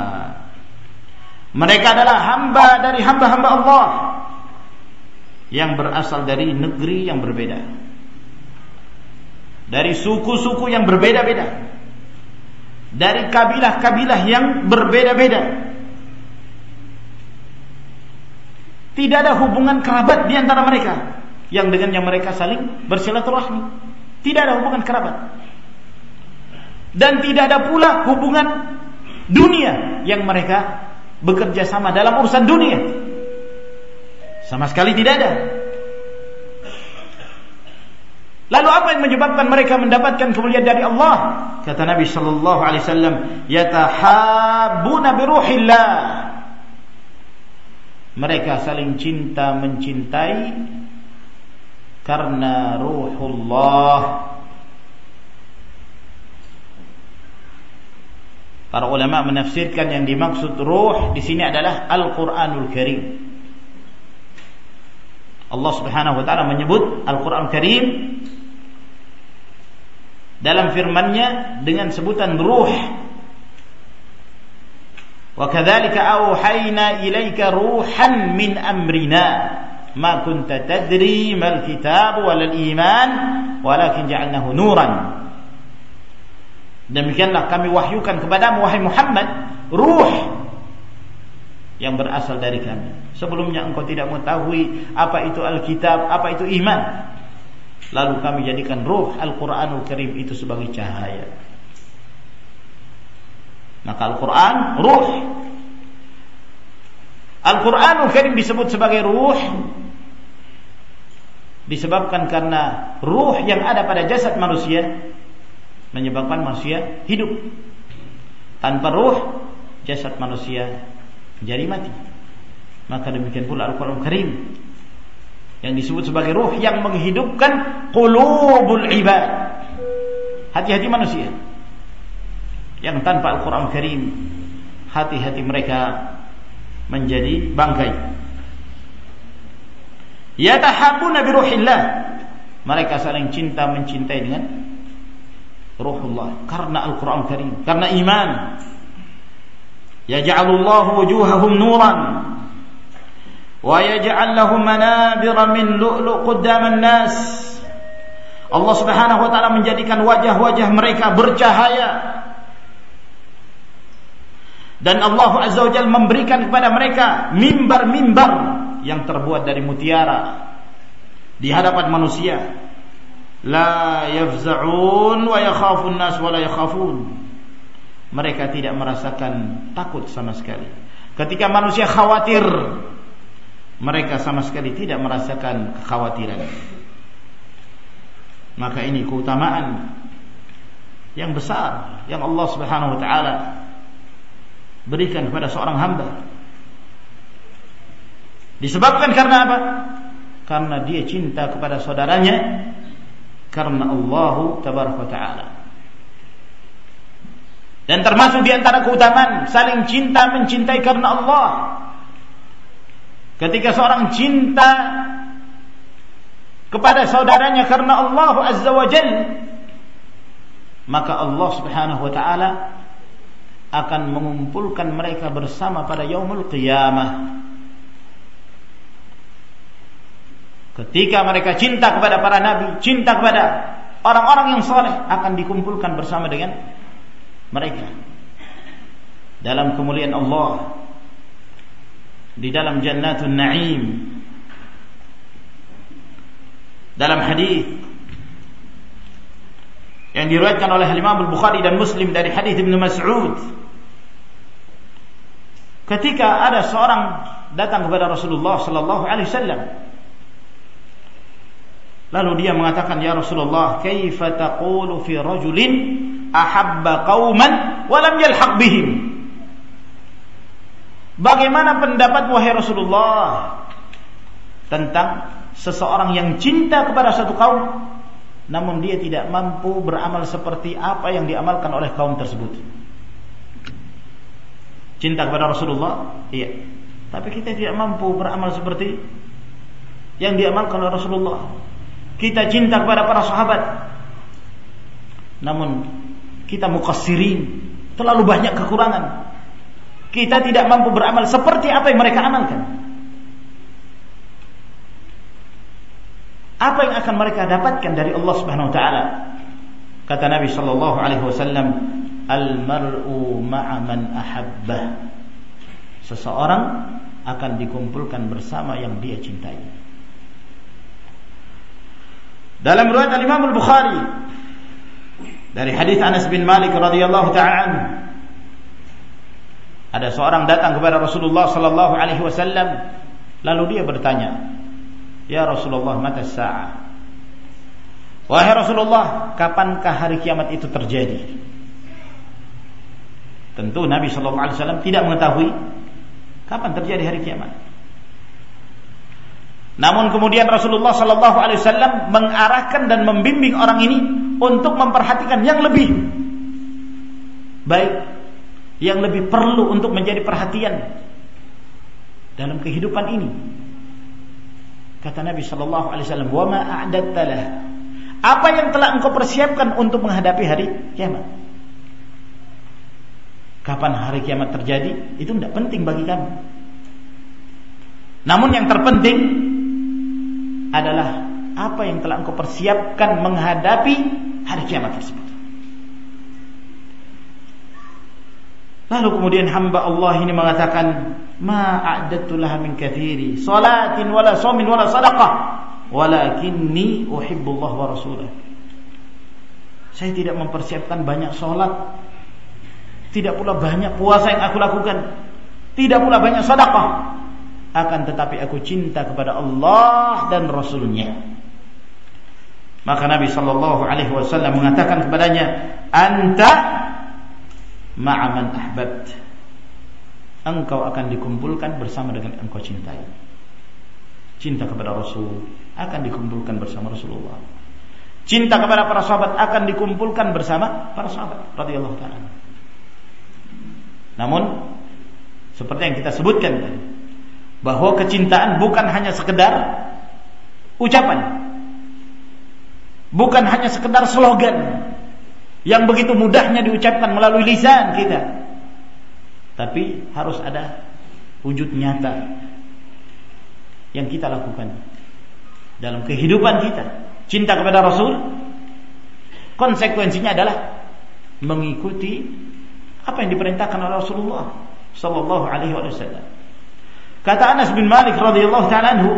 Mereka adalah hamba dari hamba-hamba Allah yang berasal dari negeri yang berbeda. Dari suku-suku yang berbeda-beda. Dari kabilah-kabilah yang berbeda-beda. Tidak ada hubungan kerabat di antara mereka yang dengannya mereka saling bersilaturahmi. Tidak ada hubungan kerabat. Dan tidak ada pula hubungan dunia yang mereka bekerja sama dalam urusan dunia. Sama sekali tidak ada. Lalu apa yang menyebabkan mereka mendapatkan kemuliaan dari Allah? Kata Nabi sallallahu alaihi wasallam, "Yatahabbuna bi ruhillah." Mereka saling cinta mencintai karena ruhullah. Para ulama menafsirkan yang dimaksud ruh di sini adalah Al-Qur'anul Karim. Allah Subhanahu wa taala menyebut Al-Qur'an Karim dalam firman-Nya dengan sebutan ruh. Kadzalika auhayna ilaika ruhan min amrina ma kunta tadri mal kitab wal iman walakin ja'alnahu nuran. Demikianlah kami wahyukan kepadamu wahai Muhammad ruh yang berasal dari kami. Sebelumnya engkau tidak mengetahui apa itu Alkitab, apa itu iman. Lalu kami jadikan ruh Al-Quranul Karim itu sebagai cahaya. Maka Al-Quran ruh. Al-Quranul Karim disebut sebagai ruh disebabkan karena ruh yang ada pada jasad manusia menyebabkan manusia hidup. Tanpa ruh jasad manusia jadi mati. Maka demikian pula Al-Quran Karim yang disebut sebagai ruh yang menghidupkan qulubul ibad. Hati-hati manusia yang tanpa Al-Quran Karim hati-hati mereka menjadi bangkai. Yatahabuna bi ruhillah. Mereka saling cinta mencintai dengan ruhullah. Karena Al-Quran Karim, karena iman. Yaj'alullahu wujuhahum nuran. Wa yaj'al lahum manabira min lu'lu' qaddam nas Allah Subhanahu wa taala menjadikan wajah-wajah mereka bercahaya dan Allah Azza wa Jalla memberikan kepada mereka mimbar-mimbar yang terbuat dari mutiara di hadapan manusia la yafza'un wa yakhafun nas wa la yakhafun mereka tidak merasakan takut sama sekali. Ketika manusia khawatir, mereka sama sekali tidak merasakan kekhawatiran. Maka ini keutamaan yang besar yang Allah Subhanahu wa taala berikan kepada seorang hamba. Disebabkan karena apa? Karena dia cinta kepada saudaranya karena Allah taala. Dan termasuk di antara keutamaan saling cinta mencintai karena Allah. Ketika seorang cinta kepada saudaranya karena Allah Azza wa Jal, maka Allah Subhanahu wa taala akan mengumpulkan mereka bersama pada yaumul qiyamah. Ketika mereka cinta kepada para nabi, cinta kepada orang-orang yang soleh akan dikumpulkan bersama dengan mereka dalam kemuliaan Allah di dalam jannatun na'im dalam hadis yang diriwayatkan oleh Imam Al-Bukhari dan Muslim dari hadis Ibnu Mas'ud ketika ada seorang datang kepada Rasulullah sallallahu alaihi wasallam lalu dia mengatakan ya Rasulullah kaifa taqulu fi rajulin ahabba qauman walam yalhaq bihim. Bagaimana pendapat wahai Rasulullah tentang seseorang yang cinta kepada satu kaum namun dia tidak mampu beramal seperti apa yang diamalkan oleh kaum tersebut. Cinta kepada Rasulullah? Iya. Tapi kita tidak mampu beramal seperti yang diamalkan oleh Rasulullah. Kita cinta kepada para sahabat. Namun kita mukassirin, terlalu banyak kekurangan. Kita tidak mampu beramal seperti apa yang mereka amalkan. Apa yang akan mereka dapatkan dari Allah Subhanahu wa taala? Kata Nabi sallallahu alaihi wasallam, "Al-mar'u ma'a man ahabba." Seseorang akan dikumpulkan bersama yang dia cintai. Dalam riwayat Imam Al-Bukhari dari hadis Anas bin Malik radhiyallahu taala ada seorang datang kepada Rasulullah sallallahu alaihi wasallam lalu dia bertanya ya Rasulullah mata sa'ah wahai Rasulullah kapankah hari kiamat itu terjadi tentu Nabi sallallahu alaihi wasallam tidak mengetahui kapan terjadi hari kiamat namun kemudian Rasulullah sallallahu alaihi wasallam mengarahkan dan membimbing orang ini untuk memperhatikan yang lebih baik, yang lebih perlu untuk menjadi perhatian dalam kehidupan ini. Kata Nabi Shallallahu Alaihi Wasallam, "Wa ma Apa yang telah engkau persiapkan untuk menghadapi hari kiamat? Kapan hari kiamat terjadi? Itu tidak penting bagi kami. Namun yang terpenting adalah apa yang telah engkau persiapkan menghadapi hari kiamat tersebut. Lalu kemudian hamba Allah ini mengatakan, "Ma a'dadtu laha min kathiri, salatin wala shamin wala sadaqah, walakinni uhibbullah wa rasulah." Saya tidak mempersiapkan banyak salat, tidak pula banyak puasa yang aku lakukan, tidak pula banyak sedekah. Akan tetapi aku cinta kepada Allah dan Rasulnya. Maka Nabi Shallallahu Alaihi Wasallam mengatakan kepadanya, "Anta ma'aman ahbabt engkau akan dikumpulkan bersama dengan engkau cintai. Cinta kepada Rasul akan dikumpulkan bersama Rasulullah. Cinta kepada para sahabat akan dikumpulkan bersama para sahabat radhiyallahu taala namun seperti yang kita sebutkan bahwa kecintaan bukan hanya sekedar ucapan bukan hanya sekedar slogan yang begitu mudahnya diucapkan melalui lisan kita. Tapi harus ada wujud nyata yang kita lakukan dalam kehidupan kita. Cinta kepada Rasul konsekuensinya adalah mengikuti apa yang diperintahkan oleh Rasulullah sallallahu alaihi wasallam. Kata Anas bin Malik radhiyallahu taala anhu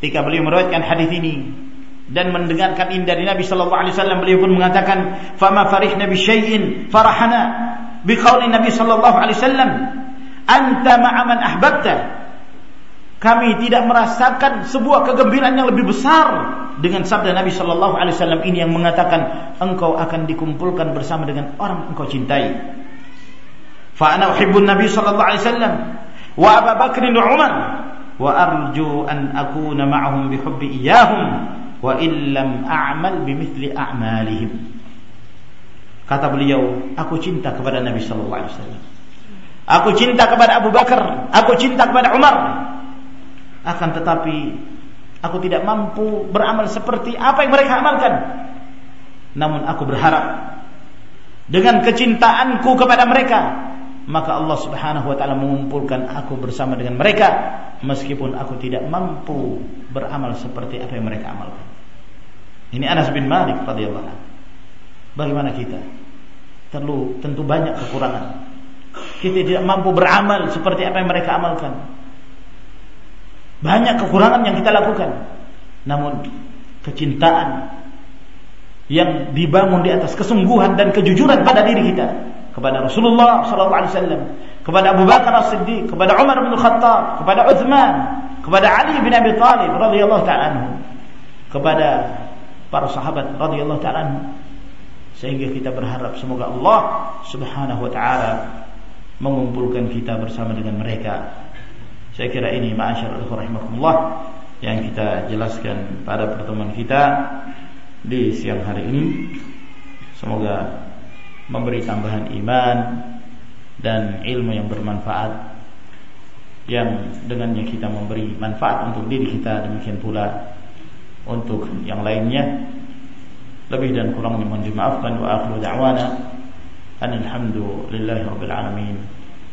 ketika beliau meriwayatkan hadis ini dan mendengarkan ini dari Nabi sallallahu alaihi wasallam beliau pun mengatakan fama farihna bi syai'in farahana bi qauli Nabi sallallahu alaihi wasallam anta ma'a man ahbabta kami tidak merasakan sebuah kegembiraan yang lebih besar dengan sabda Nabi sallallahu alaihi wasallam ini yang mengatakan engkau akan dikumpulkan bersama dengan orang engkau cintai. Fa ana uhibbun Nabi sallallahu alaihi wasallam wa Abu Bakr wa Umar wa arju an akuna ma'ahum bi hubbi iyyahum wa illam a'mal bimithli a'malihim. Kata beliau aku cinta kepada Nabi sallallahu alaihi wasallam. Aku cinta kepada Abu Bakar aku cinta kepada Umar. Akan tetapi aku tidak mampu beramal seperti apa yang mereka amalkan namun aku berharap dengan kecintaanku kepada mereka maka Allah Subhanahu wa taala mengumpulkan aku bersama dengan mereka meskipun aku tidak mampu beramal seperti apa yang mereka amalkan. Ini Anas bin Malik radhiyallahu. Bagaimana kita? Tentu tentu banyak kekurangan. Kita tidak mampu beramal seperti apa yang mereka amalkan. Banyak kekurangan yang kita lakukan. Namun kecintaan yang dibangun di atas kesungguhan dan kejujuran pada diri kita kepada Rasulullah wasallam, kepada Abu Bakar As-Siddiq, kepada Umar bin Khattab, kepada Uthman, kepada Ali bin Abi Thalib radhiyallahu taala kepada para sahabat radhiyallahu taala sehingga kita berharap semoga Allah Subhanahu wa taala mengumpulkan kita bersama dengan mereka. Saya kira ini ma'asyar rahimakumullah yang kita jelaskan pada pertemuan kita di siang hari ini. Semoga memberi tambahan iman dan ilmu yang bermanfaat yang dengannya kita memberi manfaat untuk diri kita demikian pula untuk yang lainnya. Lebih dan kurangnya mohon dimaafkan. Wa akhiru da'wana. Alhamdulillahi rabbil alamin